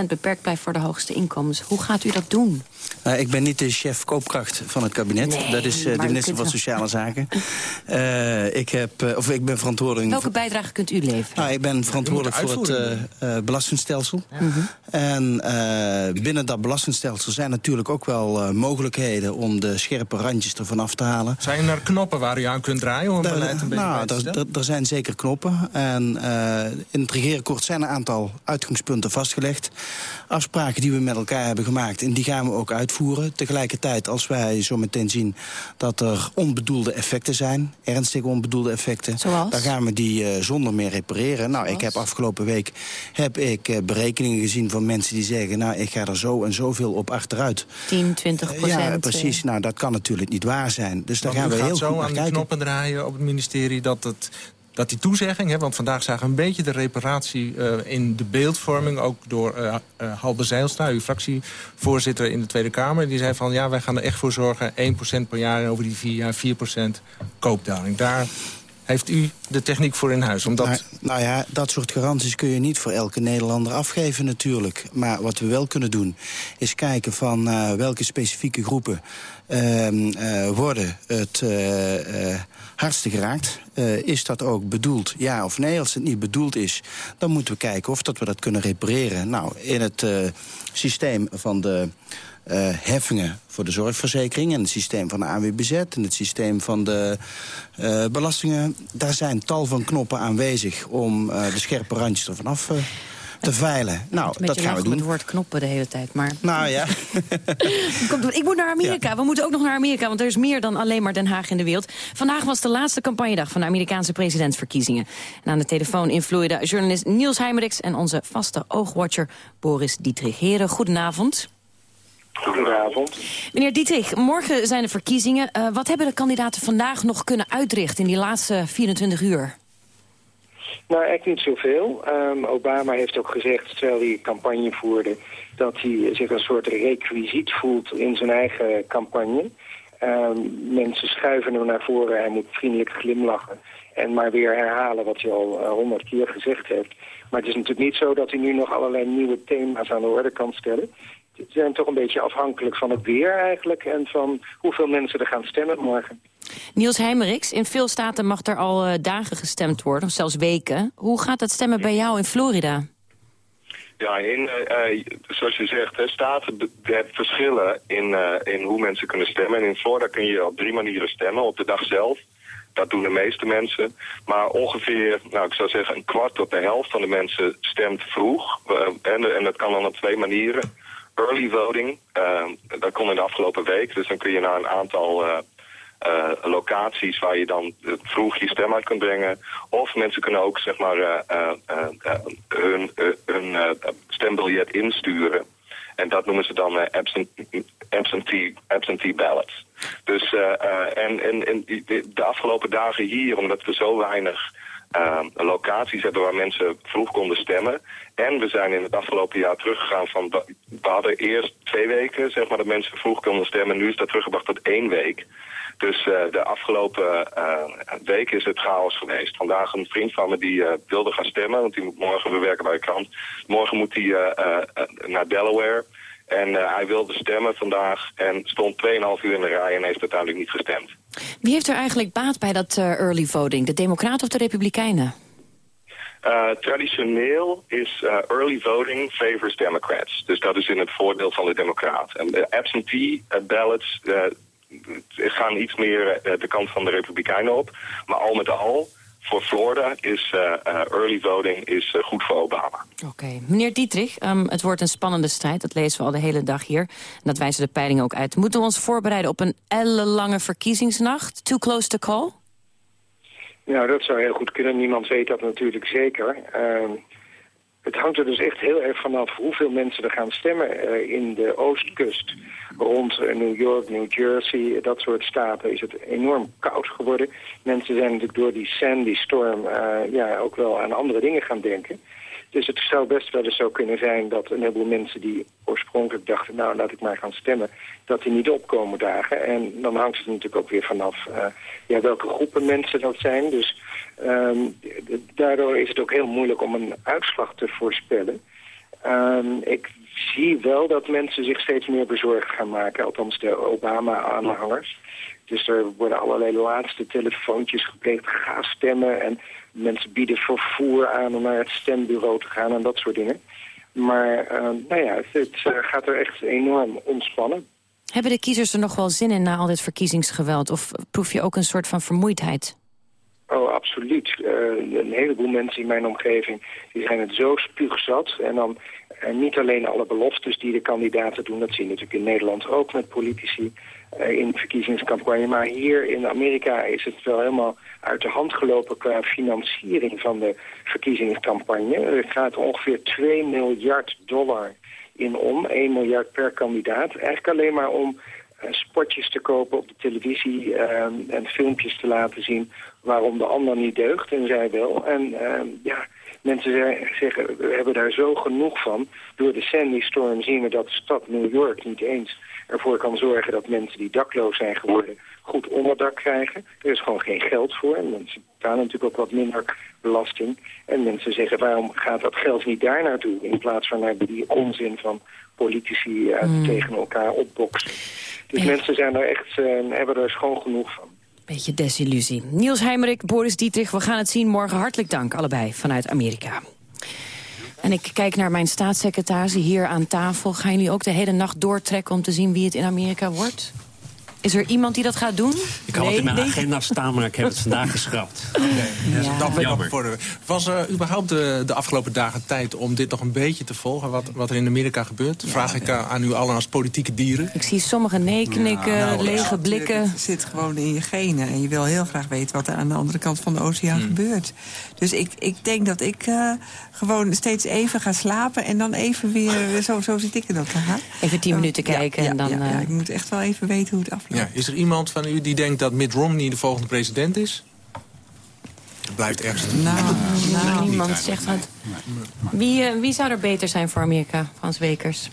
beperkt blijft voor de hoogste inkomens. Hoe gaat u dat doen? Nou, ik ben niet de chef koopkracht van het kabinet. Nee, dat is eh, de minister van. Sociale Zaken. Eh, ik, heb, eh, of ik ben verantwoordelijk... Welke bijdrage kunt u leveren? Nou, ik ben verantwoordelijk voor het eh, eh, belastingstelsel. Mhm. En eh, binnen dat belastingstelsel zijn natuurlijk ook wel eh, mogelijkheden... om de scherpe randjes ervan af te halen. Zijn er knoppen waar u aan kunt draaien om beleid een beetje nou, bij te er- stellen? er- er zijn zeker knoppen. En eh, in het regeerakkoord zijn een aantal uitgangspunten vastgelegd. Afspraken die we met elkaar hebben gemaakt. En die gaan we ook uitvoeren. Tegelijkertijd, als wij zo meteen zien dat er onbedoelde effecten zijn. Ernstige onbedoelde effecten. Zoals? Dan gaan we die eh, zonder meer repareren. Nou, ik heb afgelopen week heb ik, eh, berekeningen gezien van mensen die zeggen... nou, ik ga er zo en zoveel op achteruit. 10, 20 procent? Ja, precies. Nou, dat kan natuurlijk niet waar zijn. Dus daar gaan we gaat heel zo goed aan naar de kijken. knoppen draaien op het ministerie... dat het dat die toezegging, hè, want vandaag zagen we een beetje de reparatie uh, in de beeldvorming... ook door uh, uh, Halbe Zeilstra, uw fractievoorzitter in de Tweede Kamer. Die zei van, ja, wij gaan er echt voor zorgen, 1% per jaar... en over die vier jaar 4% koopdaling. Daar heeft u de techniek voor in huis? Omdat... Nou, nou, ja, dat soort garanties kun je niet voor elke Nederlander afgeven natuurlijk. Maar wat we wel kunnen doen, is kijken van welke specifieke groepen uh, worden het hardste geraakt. is dat ook bedoeld, ja of nee? Als het niet bedoeld is, dan moeten we kijken of dat we dat kunnen repareren. Nou, in het systeem van de uh, heffingen voor de zorgverzekering... en het systeem van de AWBZ en het systeem van de belastingen. Daar zijn tal van knoppen aanwezig om de scherpe randjes ervan af te veilen. Nou, dat gaan we doen. het woord knoppen de hele tijd, maar... Nou ja. ik moet naar Amerika. We moeten ook nog naar Amerika, want er is meer dan alleen maar Den Haag in de wereld. Vandaag was de laatste campagnedag van de Amerikaanse presidentsverkiezingen. En aan de telefoon in Florida journalist Niels Heimerichs... en onze vaste oogwatcher Boris Dietrich. Heren, goedenavond. Goedenavond. Meneer Dietrich, morgen zijn de verkiezingen. Uh, wat hebben de kandidaten vandaag nog kunnen uitrichten in die laatste 24 uur? Nou, eigenlijk niet zoveel. Um, Obama heeft ook gezegd, terwijl hij campagne voerde... dat hij zich een soort requisiet voelt in zijn eigen campagne. Um, mensen schuiven hem naar voren, hij moet vriendelijk glimlachen... en maar weer herhalen wat hij al uh, honderd keer gezegd heeft. Maar het is natuurlijk niet zo dat hij nu nog allerlei nieuwe thema's aan de orde kan stellen zijn toch een beetje afhankelijk van het weer eigenlijk... en van hoeveel mensen er gaan stemmen morgen. Niels Heimeriks, in veel staten mag er al uh, dagen gestemd worden, of zelfs weken. Hoe gaat het stemmen bij jou in Florida? Ja, in, uh, zoals je zegt, hè, staten hebben verschillen in, in hoe mensen kunnen stemmen. En in Florida kun je op drie manieren stemmen. Op de dag zelf, dat doen de meeste mensen. Maar ongeveer, nou ik zou zeggen, een kwart tot de helft van de mensen stemt vroeg. en, en dat kan dan op twee manieren early voting. Dat kon in de afgelopen week. Dus dan kun je naar een aantal uh, locaties waar je dan vroeg je stem uit kunt brengen. Of mensen kunnen ook zeg maar hun, hun stembiljet insturen. En dat noemen ze dan absentee, absentee ballots. Dus en, en, en de afgelopen dagen hier, omdat we zo weinig locaties hebben waar mensen vroeg konden stemmen. En we zijn in het afgelopen jaar teruggegaan van... We hadden eerst twee weken, zeg maar, dat mensen vroeg konden stemmen. Nu is dat teruggebracht tot één week. Dus uh, de afgelopen uh, week is het chaos geweest. Vandaag een vriend van me die uh, wilde gaan stemmen, want die moet morgen, we werken bij de krant. Morgen moet hij naar Delaware. En hij wilde stemmen vandaag en stond 2,5 uur in de rij en heeft uiteindelijk niet gestemd. Wie heeft er eigenlijk baat bij dat early voting? De Democraten of de Republikeinen? Uh, traditioneel is early voting favors Democrats. Dus dat is in het voordeel van de Democrat. En de absentee ballots gaan iets meer de kant van de Republikeinen op. Maar al met al, voor Florida is early voting is, goed voor Obama. Oké. Meneer Dietrich, um, het wordt een spannende strijd. Dat lezen we al de hele dag hier. En dat wijzen de peilingen ook uit. Moeten we ons voorbereiden op een ellenlange verkiezingsnacht? Too close to call? Nou, dat zou heel goed kunnen. Niemand weet dat natuurlijk zeker. Uh, het hangt er dus echt heel erg vanaf hoeveel mensen er gaan stemmen uh, in de oostkust. Rond uh, New York, New Jersey, dat soort staten is het enorm koud geworden. Mensen zijn natuurlijk door die Sandy-storm uh, ja, ook wel aan andere dingen gaan denken. Dus het zou best wel eens zo kunnen zijn dat een heleboel mensen die oorspronkelijk dachten... nou, laat ik maar gaan stemmen, dat die niet opkomen dagen. En dan hangt het natuurlijk ook weer vanaf uh, ja, welke groepen mensen dat zijn. Dus um, daardoor is het ook heel moeilijk om een uitslag te voorspellen. Um, ik zie wel dat mensen zich steeds meer bezorgd gaan maken. Althans de Obama-aanhangers. Dus er worden allerlei laatste telefoontjes gepleegd. Ga stemmen en mensen bieden vervoer aan om naar het stembureau te gaan en dat soort dingen. Maar uh, nou ja, het, uh, gaat er echt enorm ontspannen. Hebben de kiezers er nog wel zin in na al dit verkiezingsgeweld? Of proef je ook een soort van vermoeidheid? Oh, absoluut. Uh, een heleboel mensen in mijn omgeving die zijn het zo spuugzat. En dan en niet alleen alle beloftes die de kandidaten doen, dat zie je natuurlijk in Nederland ook met politici uh, in verkiezingscampagne. Maar hier in Amerika is het wel helemaal uit de hand gelopen qua financiering van de verkiezingscampagne. Er gaat ongeveer 2 miljard dollar in om, 1 miljard per kandidaat. Eigenlijk alleen maar om spotjes te kopen op de televisie uh, en filmpjes te laten zien waarom de ander niet deugt en zij wel. En ehm, ja, mensen zeggen, we hebben daar zo genoeg van. Door de Sandy-storm zien we dat de stad New York niet eens ervoor kan zorgen dat mensen die dakloos zijn geworden goed onderdak krijgen. Er is gewoon geen geld voor en mensen betalen natuurlijk ook wat minder belasting. En mensen zeggen, waarom gaat dat geld niet daar naartoe in plaats van naar die onzin van politici uh, tegen elkaar opboksen. Dus mensen zijn er echt, uh, hebben er schoon genoeg van. Beetje desillusie. Niels Heimerik, Boris Dietrich, we gaan het zien morgen. Hartelijk dank, allebei, vanuit Amerika. En ik kijk naar mijn staatssecretaris hier aan tafel. Gaan jullie ook de hele nacht doortrekken om te zien wie het in Amerika wordt? Is er iemand die dat gaat doen? Ik had het in mijn agenda staan, maar ik heb het vandaag geschrapt. Okay. Ja. Dat jammer. Was er überhaupt de, de, afgelopen dagen tijd om dit nog een beetje te volgen? Wat, wat er in Amerika gebeurt? Vraag ik aan u allen als politieke dieren. Ik zie sommige nee knikken, ja, nou, lege ja, blikken. Het zit gewoon in je genen. En je wil heel graag weten wat er aan de andere kant van de oceaan hmm. gebeurt. Dus ik, ik denk dat ik uh, gewoon steeds even ga slapen... en dan even weer, zo, zo zit ik in elkaar. Even tien minuten kijken en dan... Ja, ik moet echt wel even weten hoe het afloopt. Ja, is er iemand van u die denkt dat Mitt Romney de volgende president is? Dat blijft ergens. Nou, nou, niemand zegt wat. Wie, uh, wie zou er beter zijn voor Amerika, Frans Wekers?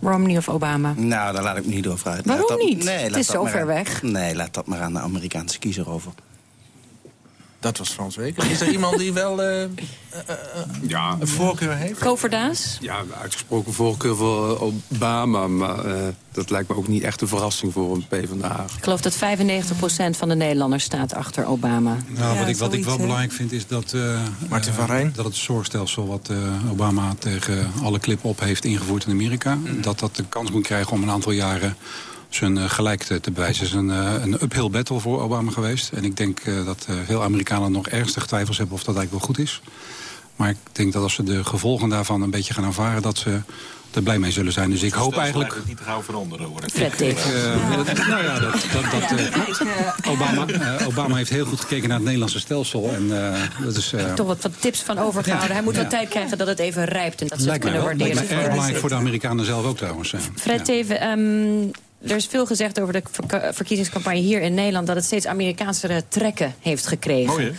Romney of Obama? Nou, daar laat ik me niet over uit. Waarom dat, niet? Nee, het is zo ver weg. Nee, laat dat maar aan de Amerikaanse kiezer over. Dat was Frans Wekers. Is er iemand die wel uh, uh, ja. een voorkeur heeft? Koverdaas? Ja, uitgesproken voorkeur voor Obama. Maar uh, dat lijkt me ook niet echt een verrassing voor een PvdA. Ik geloof dat 95% van de Nederlanders staat achter Obama. Nou, wat, ik, wat ik wel belangrijk vind is dat, Martin van Rijn? dat het zorgstelsel wat Obama tegen alle klip op heeft ingevoerd in Amerika... Mm. dat dat de kans moet krijgen om een aantal jaren zijn uh, gelijk te, te bewijzen. Het is een, uh, een uphill battle voor Obama geweest. En ik denk uh, dat veel Amerikanen nog ernstig twijfels hebben of dat eigenlijk wel goed is. Maar ik denk dat als ze de gevolgen daarvan een beetje gaan ervaren... dat ze er blij mee zullen zijn. Dus ik hoop eigenlijk... niet te gauw veranderen, hoor ik, nou ja, dat, dat, dat Obama, Obama heeft heel goed gekeken naar het Nederlandse stelsel. En, dat is, Toch wat, wat tips van overgehouden. Ja, Hij moet ja. wat tijd krijgen dat het even rijpt en dat ze het kunnen waarderen. Lijkt erg belangrijk voor de Amerikanen zelf ook trouwens. Fred Teven, um, er is veel gezegd over de verkiezingscampagne hier in Nederland... dat het steeds Amerikaanse trekken heeft gekregen. Mooi,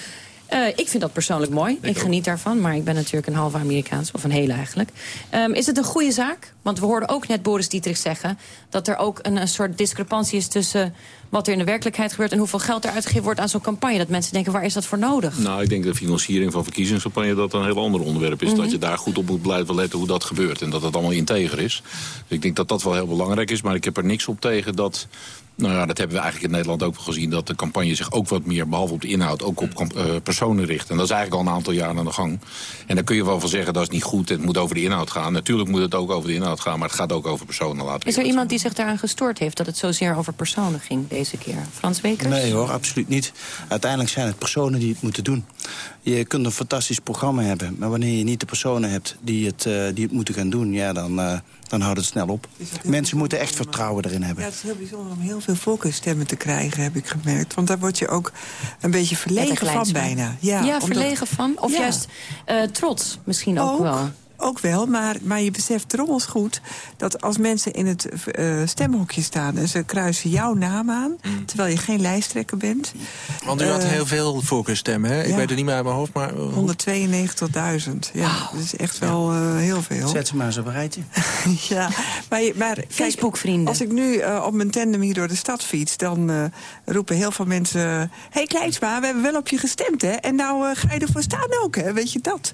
uh, ik vind dat persoonlijk mooi. Ik, ik geniet daarvan, maar ik ben natuurlijk een halve Amerikaans. Of een hele eigenlijk. Um, is het een goede zaak? Want we hoorden ook net Boris Dietrich zeggen... dat er ook een, een soort discrepantie is tussen wat er in de werkelijkheid gebeurt... en hoeveel geld er uitgegeven wordt aan zo'n campagne. Dat mensen denken, waar is dat voor nodig? Nou, ik denk dat de financiering van verkiezingscampagne... dat een heel ander onderwerp is. Mm -hmm. Dat je daar goed op moet blijven letten hoe dat gebeurt. En dat het allemaal integer is. Dus ik denk dat dat wel heel belangrijk is. Maar ik heb er niks op tegen dat... Nou ja, dat hebben we eigenlijk in Nederland ook gezien... dat de campagne zich ook wat meer, behalve op de inhoud... ook op uh, personen richt. En dat is eigenlijk al een aantal jaren aan de gang. En dan kun je wel van zeggen, dat is niet goed, het moet over de inhoud gaan. Natuurlijk moet het ook over de inhoud gaan, maar het gaat ook over personen. Laten is er iemand die zich daaraan gestoord heeft... dat het zozeer over personen ging deze keer? Frans Wekers? Nee hoor, absoluut niet. Uiteindelijk zijn het personen die het moeten doen. Je kunt een fantastisch programma hebben... maar wanneer je niet de personen hebt die het, uh, die het moeten gaan doen... ja, dan... Uh, dan houdt het snel op. Mensen moeten echt vertrouwen erin hebben. Ja, het is heel bijzonder om heel veel volksstemmen te krijgen, heb ik gemerkt. Want daar word je ook een beetje verlegen van bijna. Ja, ja omdat... verlegen van? Of ja. juist uh, trots misschien ook, ook wel? Ook wel, maar, maar je beseft trommels goed... dat als mensen in het uh, stemhokje staan en ze kruisen jouw naam aan... Mm. terwijl je geen lijsttrekker bent... Want u had uh, heel veel voorkeurstemmen, hè? Ik weet het niet meer uit mijn hoofd, maar... Uh, 192.000, ja. Wow. Dat is echt wel uh, heel veel. Zet ze maar eens op een rijtje. ja, maar, maar Facebook-vrienden. Als ik nu op mijn tandem hier door de stad fiets... dan roepen heel veel mensen... Hé hey, Kleinsma, we hebben wel op je gestemd, hè? En nou ga je ervoor staan ook, hè? Weet je dat?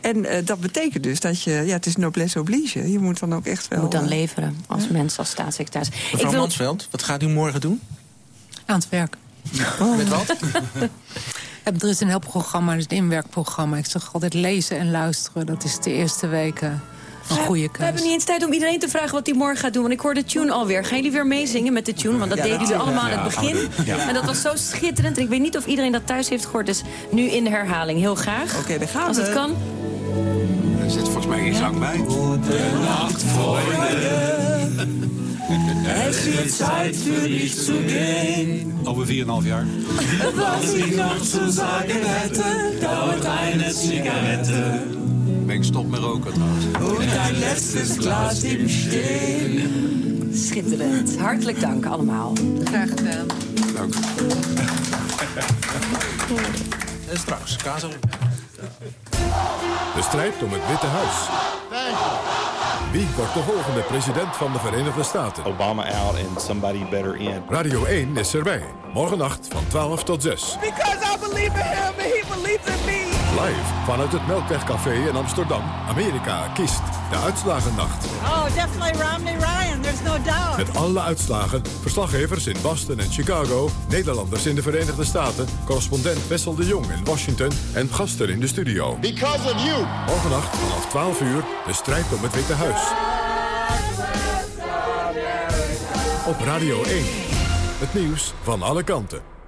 En dat betekent dus dat dat je, ja, het is noblesse oblige. Je moet dan ook echt wel... Je moet dan leveren als ja. mens, als staatssecretaris. Mevrouw Ik wil... Mansveld, wat gaat u morgen doen? Aan het werk. Oh. Met wat? er is een heel programma, dus een inwerkprogramma. Ik zeg altijd lezen en luisteren. Dat is de eerste weken een goede keus. We hebben niet eens tijd om iedereen te vragen wat hij morgen gaat doen. Want ik hoor de tune alweer. Gaan jullie weer meezingen met de tune? Want dat ja, deden jullie allemaal aan het begin. Ja. En dat was zo schitterend. En ik weet niet of iedereen dat thuis heeft gehoord. Dus nu in de herhaling. Heel graag. Oké, okay, daar gaan Als we. het kan. Er zit volgens mij geen zang bij. Goedenacht, Freunde. Es wird Zeit für dich zu gehen. Over 4,5 jaar. Was ich noch zu sagen hätte, dauert eine Zigarette. Ben ik stop met roken trouwens. Und ein letztes Glas im Stehen. Schitterend. Hartelijk dank allemaal. Graag gedaan. Dank. En straks, Kazo. De strijd om het Witte Huis. Wie wordt de volgende president van de Verenigde Staten? Obama out and somebody better in. Radio 1 is erbij. Morgennacht van 12 tot 6. Because I believe in him and he believes in me. Live vanuit het Melkwegcafé in Amsterdam. Amerika kiest de uitslagennacht. Oh, definitely Romney Ryan. There's no doubt. Met alle uitslagen, verslaggevers in Boston en Chicago... Nederlanders in de Verenigde Staten... correspondent Wessel de Jong in Washington... en gasten in de studio. Because of you. Morgennacht vanaf 12 uur de strijd om het Witte Huis. Op Radio 1. Het nieuws van alle kanten.